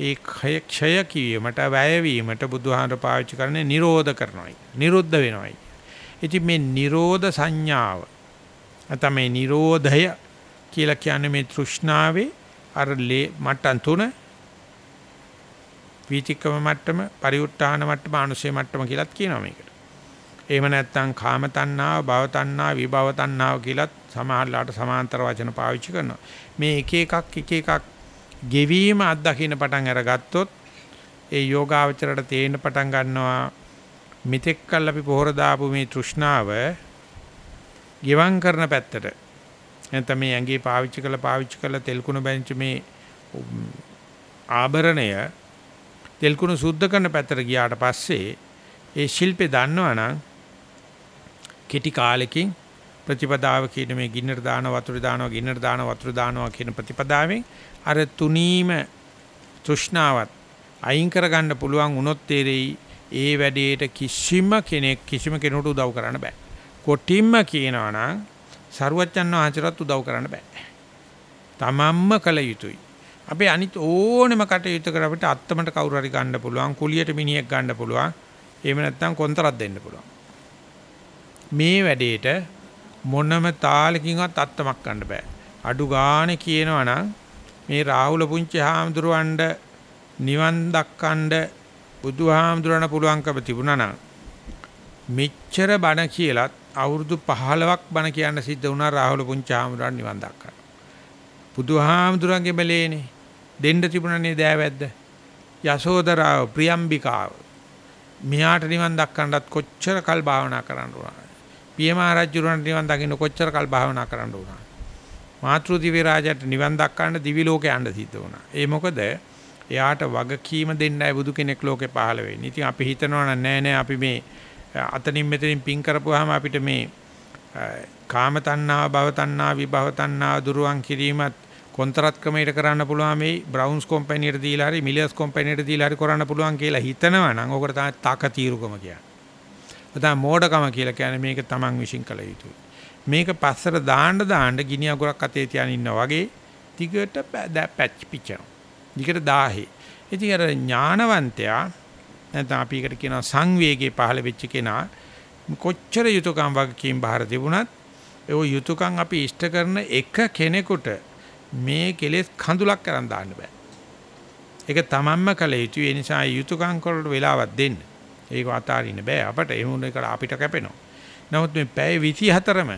ඒ ක්ෂය කිවීමට වැය වීමට බුදුහාමර පාවිච්චි කරන්නේ නිරෝධ කරනවායි. නිරුද්ධ වෙනවායි. ඉතින් මේ නිරෝධ සංඥාව නැත්නම් මේ නිරෝධය කියලා කියන්නේ මේ තෘෂ්ණාවේ අර මට්ටම් තුන වීතික්‍රම මට්ටම, පරිඋත් ทาน මට්ටම, අනුසය මට්ටම කියලාත් කියනවා මේකට. එහෙම නැත්නම් කාම තණ්හාව, භව තණ්හාව, විභව තණ්හාව කියලාත් සමහරලාට සමාන්තර වචන පාවිච්චි කරනවා. මේ එක එකක් එක එකක් ගෙවීම අත්දකින්න පටන් අරගත්තොත් ඒ යෝගාවචරයට තේින්න පටන් ගන්නවා මිතෙක් කල් අපි පොහොර දාපු මේ තෘෂ්ණාව ගෙවම් කරන පැත්තට. නැත්නම් මේ ඇඟේ පාවිච්චි කරලා පාවිච්චි කරලා තෙල් කුණ බැංච මේ ආභරණය තෙල් කුණු සුද්ධ කරන පැත්තට ගියාට පස්සේ ඒ ශිල්පේ දන්නවනම් කෙටි කාලෙකින් ප්‍රතිපදාව කියන මේ ගින්නට දාන වතුර දානවා ගින්නට දාන වතුර දානවා කියන ප්‍රතිපදාවෙන් අර තුනීම තෘෂ්ණාවත් අයින් කරගන්න පුළුවන් වුණොත් තේරෙයි ඒ වැඩේට කිසිම කෙනෙක් කිසිම කෙනෙකුට උදව් කරන්න බෑ. කොටිම්ම කියනවා නම් සරුවච්චන් වහන්සේට උදව් කරන්න බෑ. තමන්ම කළ යුතුයි. අපි අනිත් ඕනෙම කටයුතු කර අපිට අත්තමට කවුරු හරි ගන්න පුළුවන් කුලියට මිනිහෙක් ගන්න පුළුවන් එහෙම නැත්නම් කොන්තරත් දෙන්න පුළුවන් මේ වැඩේට මොනම තාලකින්වත් අත්තමක් ගන්න බෑ අඩු ගානේ කියනවනම් මේ රාහුල පුංචි හාමුදුරුවන්ඩ නිවන් දක්කන්න බුදුහාමුදුරණ පුළුවන්කම තිබුණා නම් මෙච්චර බණ කියලත් අවුරුදු 15ක් බණ කියන්න සිද්ධ වුණා රාහුල පුංචි හාමුදුරන් නිවන් දක්කන්න බුදුහාමුදුරන්ගේ බැලේනේ දෙන්න තිබුණනේ දෑවැද්ද යසෝදරාව ප්‍රියම්බිකාව මෙයාට නිවන් දක්කන්නත් කොච්චර කල් භාවනා කරන්න උනා. පියමා රජුරන්ට නිවන් දකින්න කොච්චර කල් භාවනා කරන්න උනා. මාතෘ දිව්‍ය රාජයට නිවන් දක්කන්න දිවි ලෝකේ යන්න සිද්ධ වුණා. ඒ මොකද එයාට වගකීම දෙන්නයි බුදු කෙනෙක් ලෝකේ පහළ වෙන්නේ. ඉතින් අපි හිතනවා නෑ නෑ අපි මේ අතනින් මෙතනින් පින් කරපුවාම අපිට මේ කාම තණ්හා භව තණ්හා විභව තණ්හා දුරුවන් කිරීමත් කොන්ත්‍රාත් ක්‍රමයට කරන්න පුළුවන් මේ බ්‍රවුන්ස් කම්පැනියට දීලා හරි මිලියර්ස් කම්පැනියට දීලා හරි කරන්න පුළුවන් කියලා හිතනවා නම් ඕකට තමයි තක තීරුකම කියන්නේ. ඔතන මෝඩකම කියලා කියන්නේ මේක Taman විශ්ින් කළ යුතුයි. මේක පස්සට දාන්න දාන්න ගිනි අගුරක් අතේ තියාගෙන ඉන්නා වගේ ටිකට පැච් පිච්චෙනවා. ටිකට 1000. ඉතින් අර ඥානවන්තයා නැත්නම් අපි එකට කියනවා සංවේගයේ පහළ වෙච්ච කෙනා කොච්චර යුතුයකම් වගකීම් බාර තිබුණත් ඒ යුතුයකම් අපි ඉෂ්ට කරන එක කෙනෙකුට මේ කෙලෙස් කඳුලක් කරන් දාන්න බෑ. ඒක තමන්ම කළ යුතුයි. ඒ නිසා යුතුයකම් කරලා වෙලාවක් දෙන්න. ඒක අතාරින්න බෑ. අපට ඒ මොන එකට අපිට කැපෙනවා. නමුත් මේ පැය 24ම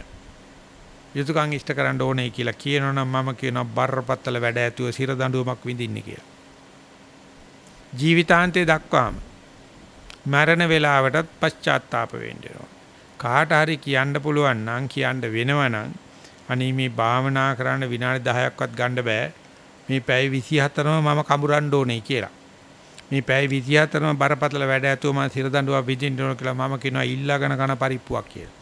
යුතුයකම් ඉෂ්ට කරන්න ඕනේ කියලා කියනවනම් මම කියනවා බරපතල වැඩ ඇතුව සිර දඬුවමක් විඳින්න කියලා. ජීවිතාන්තයේ දක්වාම මරණ වේලාවටත් පශ්චාත්තාප වෙන්න කාට හරි කියන්න පුළුවන් නම් කියන්න වෙනවනම් අනේ මේ භාවනා කරන්න විනාඩි 10ක්වත් ගන්න බෑ. මේ පැය 24ම මම කඹරන්න ඕනේ කියලා. මේ පැය 24ම බරපතල වැඩ ඇතුව මම සිර දඬුවා විදින්න ඕන කියලා මම කියනවා ඊළඟන කන පරිප්පුවක් කියලා.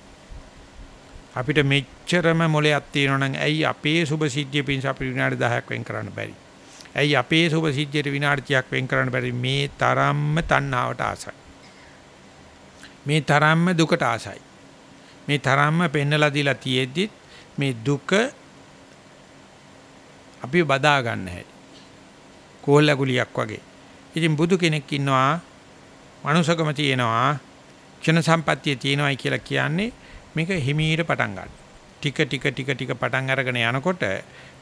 අපිට මෙච්චරම මොලයක් තියෙනවා නම් ඇයි අපේ සුභ සිද්ධිය පිණිස අපිට විනාඩි 10ක් වෙන් කරන්න බැරි? ඇයි අපේ සුභ සිද්ධියට විනාඩි 30ක් වෙන් කරන්න බැරි? මේ තරම්ම තණ්හාවට ආසයි. මේ තරම්ම දුකට ආසයි. මේ තරම්ම පෙන්නලා දීලා තියෙද්දිත් මේ දුක අපි බදා ගන්න හැටි. කෝල්ලගුලියක් වගේ. ඉතින් බුදු කෙනෙක් ඉන්නවා මනුෂකම තියෙනවා ක්ෂණ සම්පත්තිය තියෙනවායි කියලා කියන්නේ මේක හිමීර පටන් ගන්න. ටික ටික ටික ටික පටන් අරගෙන යනකොට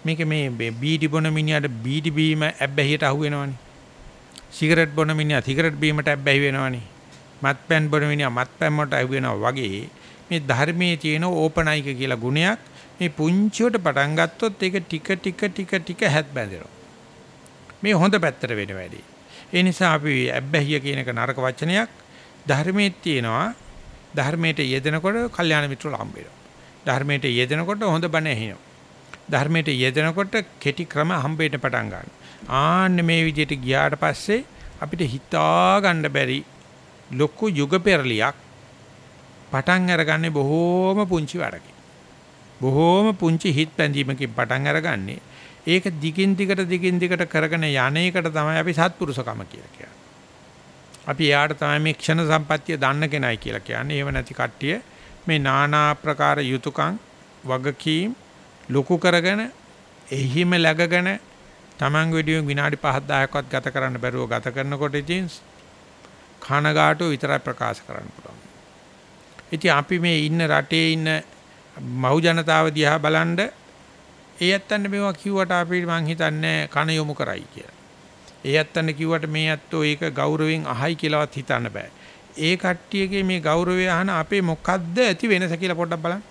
මේක මේ බීඩි බොන මිනිහට බීඩි බීම ඇබ්බැහියට අහු වෙනවනේ. සිගරට් බොන මිනිහා සිගරට් බීමට ඇබ්බැහි වෙනවනේ. මත්පැන් බොන මිනිහා මත්පැන් වලට අහු වෙනවා වගේ මේ ධර්මයේ තියෙන ඕපනයික කියලා ගුණයක් මේ පුංචිවට පටන් ගත්තොත් ඒක ටික ටික ටික ටික හැත් බැඳෙනවා. මේ හොඳ පැත්තට වෙන වැඩි. ඒ නිසා අපි ඇබ්බැහිය කියන එක නරක වචනයක් ධර්මයේ තියෙනවා. ධර්මයට යෙදෙනකොට කල්යාණ මිත්‍රලා හම්බ වෙනවා. ධර්මයට යෙදෙනකොට හොඳ බණ ඇහෙනවා. ධර්මයට යෙදෙනකොට කෙටි ක්‍රම හම්බෙන්න පටන් ගන්නවා. ආන්න මේ විදිහට ගියාට පස්සේ අපිට හිතා ගන්න බැරි ලොකු යුග පෙරලියක් පටන් අරගන්නේ බොහෝම පුංචි වැඩකින්. බොහෝම පුංචි හිත් බැඳීමකින් පටන් අරගන්නේ. ඒක දිගින් දිගට දිගින් දිගට කරගෙන යන එකට තමයි අපි සත්පුරුෂකම කියලා කියන්නේ. අපි එයාට තමයි මේ ක්ෂණ සම්පත්තිය දන්න කෙනයි කියලා කියන්නේ. ඒව නැති කට්ටිය මේ নানা ආකාර යුතුයකම් වගකීම් ලොකු කරගෙන එහිම läගගෙන Taman වෙඩියෙන් විනාඩි 5 10ක්වත් ගත කරන්න බැරුව ගත කරනකොට ඉතින් කනගාටුව විතරයි ප්‍රකාශ කරන්න පුළුවන්. ඉතින් අපි මේ ඉන්න රටේ ඉන්න මහු ජනතාව දිහා බලනද ඒ ඇත්තන්න මේවා කිව්වට අපි මං හිතන්නේ කන යොමු කරයි කියලා. ඒ ඇත්තන්න කිව්වට මේ ඇත්තෝ ඒක ගෞරවයෙන් අහයි කියලාවත් හිතන්න බෑ. ඒ කට්ටියගේ මේ ගෞරවය අහන අපේ මොකද්ද ඇති වෙනස කියලා පොඩ්ඩක් බලන්න.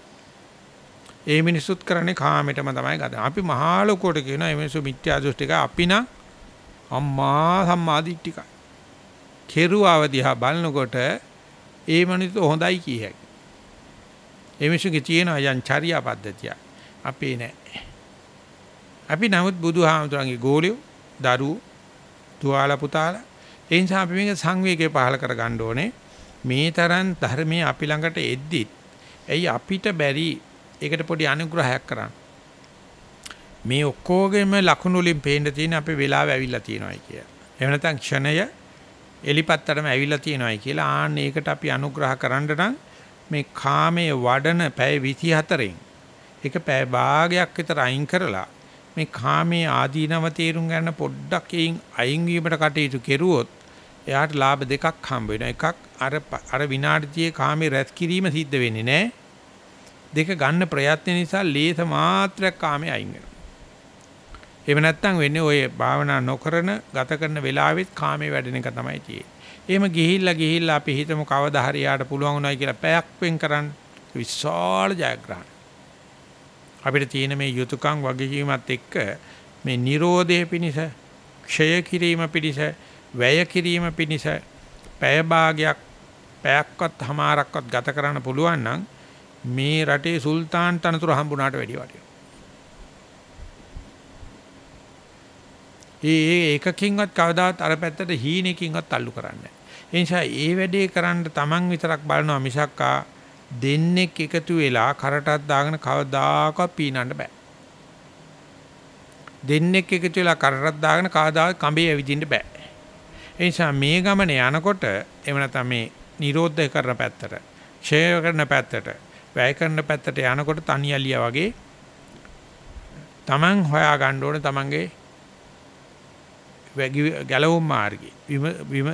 ඒ මිනිස්සුත් කරන්නේ කාමයටම තමයි ගත. අපි මහා ලොකෝට කියනවා මේ මිනිස්සු මිත්‍යා දෘෂ්ටික අපි නම් අම්මා සම්මාදිට්ඨිකයි. කෙරුවාව දිහා බලනකොට ඒ මිනිස්සු හොඳයි කිය හැකියි. ඒ මිනිස්සුගේ තියෙන යන් චර්යා පද්ධතිය. අපේ නෑ. අපි නමුත් බුදුහාමුදුරන්ගේ ගෝලියෝ, දරුවෝ, තුවාල පුතාලා ඒ නිසා අපි මේක සංවේගය පහල කර ගන්න ඕනේ. මේ තරම් ධර්මයේ අපි ළඟට එද්දිත් ඇයි අපිට බැරි ඒකට පොඩි අනුග්‍රහයක් කරන්න. මේ ඔක්කොගෙම ලකුණු වලින් පේන්න තියෙන අපේ වෙලාව ඇවිල්ලා තියෙනවායි කිය. එහෙම නැත්නම් ක්ෂණය එලිපත්තරම ඇවිල්ලා තියෙනවායි කියලා ආන්න ඒකට අපි අනුග්‍රහ කරන්න නම් මේ කාමයේ වඩන පැය 24න් එක පැය භාගයක් විතර අයින් කරලා මේ කාමයේ ආදීනව තේරුම් ගන්න පොඩ්ඩක් එයින් අයින් වීමට කටයුතු කෙරුවොත් එයාට ලාභ දෙකක් හම්බ වෙනවා. එකක් අර අර විනාඩියේ කාමයේ රැස් කිරීම සිද්ධ වෙන්නේ නැහැ. දෙක ගන්න ප්‍රයත්න නිසා ලේස මාත්‍රයක් කාමයේ අයින් වෙනවා. එහෙම නැත්නම් වෙන්නේ ඔය භාවනා නොකරන ගත කරන වෙලාවෙත් කාමයේ වැඩෙන එක තමයි තියෙන්නේ. එහෙම ගිහිල්ලා ගිහිල්ලා අපි හිතමු කවදා හරි යාට පුළුවන් උනායි කියලා පැයක් වෙන් කරන්න විශාල ජයග්‍රහණ. අපිට තියෙන මේ යුතුයකම් වගකීමත් එක්ක මේ Nirodhe පිනිස, ක්ෂය කිරීම පිනිස, වැය කිරීම පිනිස පැය භාගයක් පැයක්වත් හමාරක්වත් ගත කරන්න පුළුවන් නම් මේ රටේ සුල්තාන් තනතුර හම්බුණාට වැඩිය වටිනවා. ඒ ඒකකින්වත් කවදාවත් අර පැත්තට හීනකින්වත් අල්ලු කරන්නේ නැහැ. ඒ නිසා ඒ වැඩේ කරන්න Taman විතරක් බලනවා මිසක්කා දෙන්නෙක් එකතු වෙලා කරටක් දාගෙන කවදාකවත් පීනන්න බෑ. දෙන්නෙක් එකතු වෙලා කරටක් දාගෙන කවදාවත් කඹේ ඇවිදින්න බෑ. ඒ නිසා මේ ගමනේ යනකොට එහෙම නැත්නම් මේ නිරෝධය කරන පැත්තට, ක්ෂය කරන පැත්තට, වැය කරන පැත්තට යනකොට තනියලියා වගේ Taman හොයා ගන්න ඕනේ Tamanගේ ගැලවුම් මාර්ගේ විම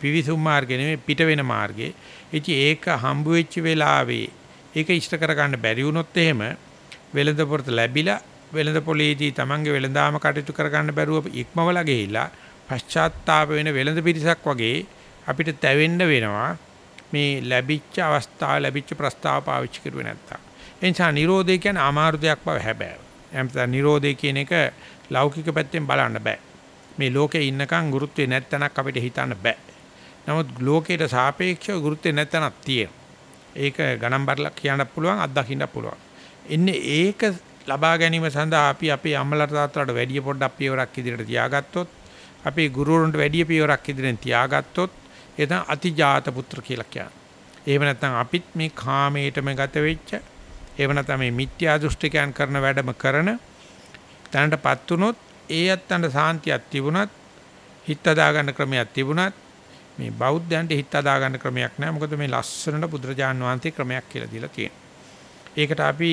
පිවිසුම් මාර්ගේ නෙමෙයි පිට වෙන මාර්ගේ. ඉතින් ඒක හම්බ වෙච්ච වෙලාවේ ඒක ඉෂ්ට කරගන්න බැරි වුණොත් එහෙම වෙළඳ පොරත ලැබිලා වෙළඳ පොලේදී Tamange වෙළඳාම කටයුතු කරගන්න බැරුව ඉක්මවලා ගිහිලා පශ්චාත්තාප වෙන වෙළඳ පිරිසක් වගේ අපිට තැවෙන්න වෙනවා මේ ලැබිච්ච අවස්ථාව ලැබිච්ච ප්‍රස්තාව පාවිච්චි කරුවේ නැත්තම්. ඒ නිසා Nirodhe කියන්නේ අමාරු දෙයක් බව හැබැයි. එම්ත Nirodhe කියන එක ලෞකික පැත්තෙන් බලන්න බෑ. මේ ලෝකේ ඉන්නකම් ගුරුත්වේ නැත්තනක් අපිට හිතන්න බෑ. නමුත් ලෝකයට සාපේක්ෂව ගුරුත්වේ නැත්තනක් තියෙනවා. ඒක ගණන් බරලා කියන්න පුළුවන් අත්දකින්න පුළුවන්. එන්නේ ඒක ලබා ගැනීම සඳහා අපි අපේ අම්මලාට තාත්තලාට වැඩි පොඩ්ඩක් පියවරක් ඉදිරියට තියාගත්තොත් අපේ ගුරුවරුන්ට වැඩි පියවරක් ඉදිරියෙන් තියාගත්තොත් එතන අතිජාත පුත්‍ර කියලා කියනවා. එහෙම නැත්නම් අපිත් මේ කාමයටම ගත වෙච්ච එහෙම නැත්නම් මේ මිත්‍යා දෘෂ්ටිකයන් කරන වැඩම කරන තැනටපත් උනොත් ඒ අත්තන්ට සාන්තියක් තිබුණත් හිත හදාගන්න ක්‍රමයක් තිබුණත් මේ බෞද්ධයන්ට හිත හදාගන්න ක්‍රමයක් නැහැ. මොකද මේ ලස්සනට බුදුරජාන් වහන්සේ ක්‍රමයක් කියලා දීලා තියෙනවා. ඒකට අපි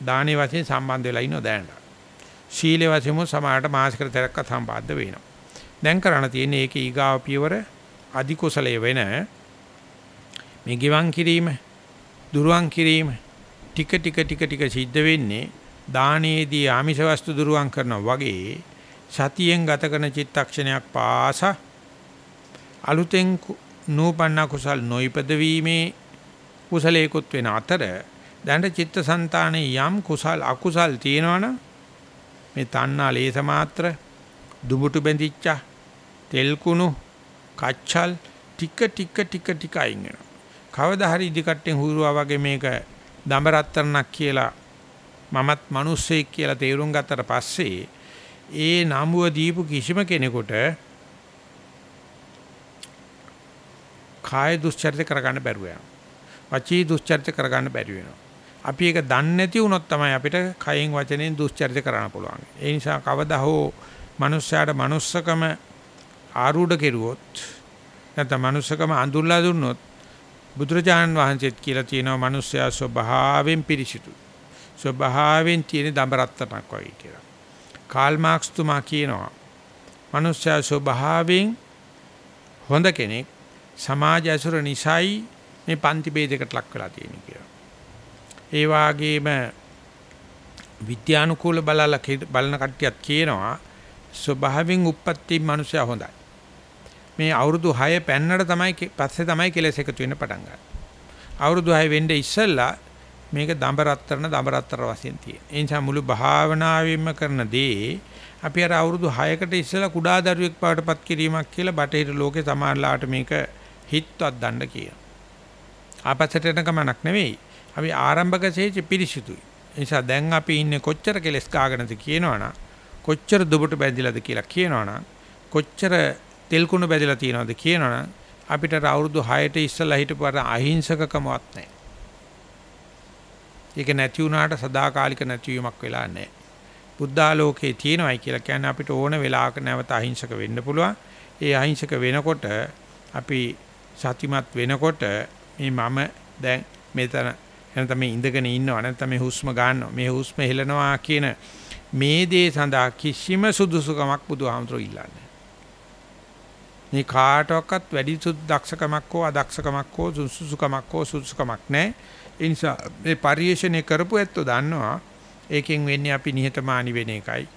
දානේ වශයෙන් සම්බන්ධ වෙලා ඉන්නව දැනට. ශීලයේ වශයෙන් සමාහට මාසිකට තරක්ක සම්බන්ධ වෙනවා. දැන් කරණ තියෙන්නේ ඒකේ ඊගාව පියවර අධි කුසලයේ වෙන මේ ගිවන් කිරීම, දුරුවන් කිරීම ටික ටික ටික ටික සිද්ධ වෙන්නේ දානයේදී ආමිෂ වස්තු දුරුවන් කරනවා වගේ සතියෙන් ගත කරන චිත්තක්ෂණයක් පාසා අලුතෙන් නූපන්න කුසල් නොයිපද වීමේ කුසලයකුත් වෙන අතර දැනට චිත්තසංතානයේ යම් කුසල් අකුසල් තියෙනවනම් මේ තණ්හා ලේස මාත්‍ර දුඹුටු බැඳිච්ච තෙල් කුණු කච්චල් ටික ටික ටික ටික අයින් වෙනවා. කවදා හරි ඉදිකට්ටෙන් හුරුවා වගේ මේක දඹරත්තරණක් කියලා මමත් මිනිස්සෙක් කියලා තේරුම් ගත්තට පස්සේ ඒ නමුව දීපු කිසිම කෙනෙකුට කාය දුස්චරිත කරගන්න බැරුව යනවා. වචී දුස්චරිත කරගන්න බැරි වෙනවා. අපි ඒක දන්නේ නැති වුණොත් තමයි අපිට කයෙන් වචනෙන් දුස්චරිත කරන්න පුළුවන්. ඒ නිසා කවදා හෝ මනුස්සයාට manussකම ආරූඪ කෙරුවොත් නැත්නම් manussකම අඳුල්ලා දුන්නොත් බුදුරජාණන් වහන්සේත් කියලා තියෙනවා මිනිස්සයා ස්වභාවයෙන් පිරිසිදුයි. ස්වභාවයෙන් තියෙන දඹරත්තනක් වගේ කියලා. කාල් මාක්ස් තුමා කියනවා මනුෂ්‍යයා ස්වභාවයෙන් හොඳ කෙනෙක් සමාජ ඇසුර නිසයි මේ පන්ති ભેදයකට ලක් වෙලා තියෙන්නේ කියලා. ඒ වාගේම විද්‍යානුකූල බලලා බලන කට්ටියත් කියනවා ස්වභාවයෙන් උප්පත්ති මනුෂ්‍යයා හොඳයි. මේ අවුරුදු 6 පෙන්නට තමයි පස්සේ තමයි කෙලෙස් එකතු වෙන්න පටන් ගන්නේ. අවුරුදු 6 වෙන්නේ ඉස්සෙල්ලා මේක දඹරත්තරන දඹරත්තර වශයෙන් තියෙන. ඒ නිසා මුළු භාවනාවෙම කරන දේ අපි අර අවුරුදු 6කට ඉස්සෙල්ලා කුඩා දරුවෙක් බවටපත් කිරීමක් කියලා බටහිර ලෝකේ සමාජලාට මේක හිත්වත් දණ්ඩ කියනවා. ආපස්සට යන ගමනක් නෙවෙයි. අපි ආරම්භක ශේෂ පිරිසිදුයි. ඒ නිසා දැන් අපි ඉන්නේ කොච්චර කෙලස් කාගෙනද කියනවනම් කොච්චර දුබට බැඳිලාද කියලා කියනවනම් කොච්චර තෙල් කුණු බැඳිලා තියෙනවද කියනවනම් අපිට අවුරුදු 6ට ඉස්සෙල්ලා හිටපු අර අහිංසකකමවත් නැහැ. ඒක නැති වුණාට සදාකාලික නැතිවීමක් වෙලා නැහැ. බුද්ධාලෝකේ තියෙනවයි කියලා කියන්නේ අපිට ඕන වෙලාවක නැවත අහිංසක වෙන්න පුළුවන්. ඒ අහිංසක වෙනකොට අපි සතිමත් වෙනකොට මේ මම දැන් මෙතන එනතම මේ ඉඳගෙන ඉන්නවා නැත්නම් මේ හුස්ම ගන්නවා මේ හුස්ම හෙලනවා කියන මේ දේ සඳහා කිසිම සුදුසුකමක් බුදුහාමුදුරුවෝ ඉල්ලන්නේ මේ කාටවත් වැඩි දක්ෂකමක් හෝ අදක්ෂකමක් හෝ සුසුසුකමක් හෝ සුසුකමක් නැහැ ඒ නිසා මේ පරිශ්‍රණය කරපු ඇත්තෝ දන්නවා ඒකෙන් වෙන්නේ අපි නිහතමානී වෙන එකයි.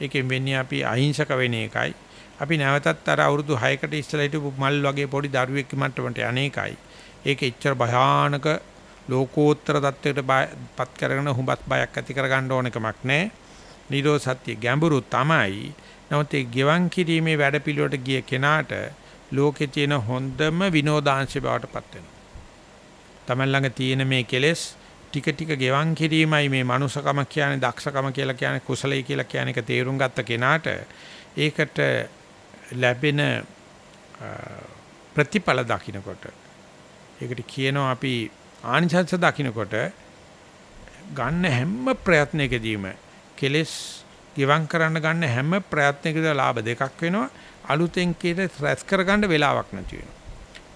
ඒකෙන් වෙන්නේ අපි අහිංසක වෙන එකයි. අපි නැවතත් අර අවුරුදු 6කට ඉස්සෙල්ලා හිටපු මල් වගේ පොඩි දරුවෙක් මට්ටමට අනේකයි. ඒක එච්චර භයානක ලෝකෝත්තර தත්වයකට පත් කරගෙන හුඹත් බයක් ඇති කරගන්න ඕන එකමක් නැහැ. නිරෝධ සත්‍ය ගැඹුරු තමයි. නමුත් ඒ ගෙවන් කිරීමේ වැඩපිළිවෙලට ගිය කෙනාට ලෝකේ තියෙන හොඳම විනෝදාංශය බවට පත් වෙනවා. Taman ළඟ තියෙන මේ කෙලෙස් ටික ටික ගෙවන් කිරීමයි මේ මනුසකම කියන්නේ දක්ෂකම කියලා කියන්නේ කුසලයි කියලා කියන එක තේරුම් ගත්ත කෙනාට ඒකට ලැබෙන ප්‍රතිඵල දකින්නකොට ඒකට කියනවා අපි ආනිසංස දකින්නකොට ගන්න හැම ප්‍රයත්නයකදීම කෙලෙස් ගිවං කරන්න ගන්න හැම ප්‍රයත්නයකදී ලාභ දෙකක් වෙනවා. අලුතෙන් කෙලෙස් රැස් කරගන්න වෙලාවක් නැති වෙනවා.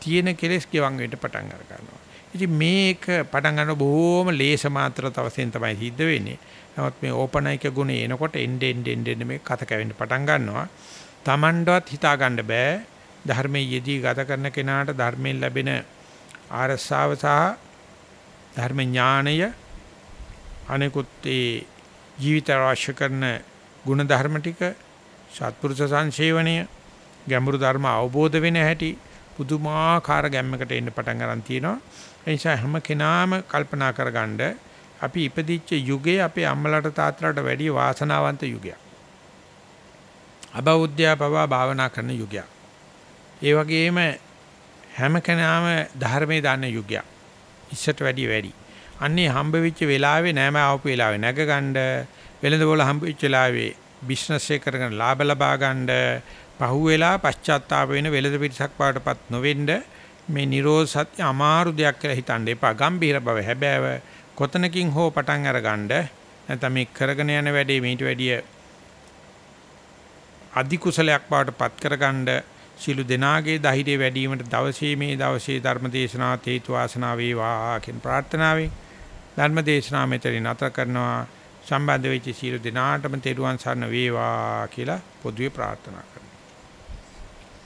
තියෙන කෙලෙස් ගිවං වෙන්න පටන් අර ගන්නවා. ඉතින් මේක පටන් ගන්න බොහොම ලේස මාත්‍ර තවසෙන් තමයි සිද්ධ වෙන්නේ. නමුත් මේ ඕපනයික ගුණය එනකොට එන්න එන්න එන්න මේ කත කැවෙන්න පටන් ගන්නවා. Tamandවත් හිතා ගන්න බෑ. ධර්මයේ යෙදී ගත කරන කෙනාට ධර්මයෙන් ලැබෙන ආරස්සාව සහ ධර්ම ඥානය අනෙකුත් ඒ ජීවිත අවශ්‍ය කරන ගුණ ධර්ම ටික සත්පුරුෂ සංශේවණය ගැඹුරු ධර්ම අවබෝධ වෙන හැටි පුදුමාකාර ගැම්මකට එන්න පටන් ගන්න තියෙනවා. ඒ නිසා හැම කෙනාම කල්පනා කරගන්න අපි ඉපදිච්ච යුගයේ අපේ අම්මලාට තාත්තලාට වැඩිය වාසනාවන්ත යුගයක්. අබෞද්ධයා පවා භාවනා කරන යුගයක් ඒ වගේම හැම කෙනාම ධර්මයේ දන්න යුගයක්. ඉස්සට වැඩි වැඩි. අන්නේ හම්බ වෙච්ච වෙලාවේ නෑම ආපු වෙලාවේ නැග ගන්න වෙළඳ බෝල හම්බ වෙච්ච වෙලාවේ බිස්නස් එක කරගෙන ලාභ ලබා ගන්න පහුවෙලා පශ්චාත්තාප වෙන වෙළඳ පිටසක් පාටපත් නොවෙන්න මේ නිරෝධ සත්‍ය අමාරු දෙයක් කියලා හිතන්න එපා. ගම්බීර බව හැබෑව කොතනකින් හෝ පටන් අරගන්න නැත්නම් මේ කරගෙන යන වැඩේ මීට වැඩිය අධි කුසලයක් බවට පත් කරගන්න සිළු දෙනාගේ ධෛර්යය වැඩි වීමට දවසේ මේ දවසේ ධර්ම දේශනාවත් හේතු වාසනා වේවා කියන ප්‍රාර්ථනාවෙන් ධර්ම දේශනාව මෙතනින් නැතර කරනවා. සම්බන්ධ වෙච්ච සියලු දෙනාටම තෙරුවන් සරණ වේවා කියලා පොදුවේ ප්‍රාර්ථනා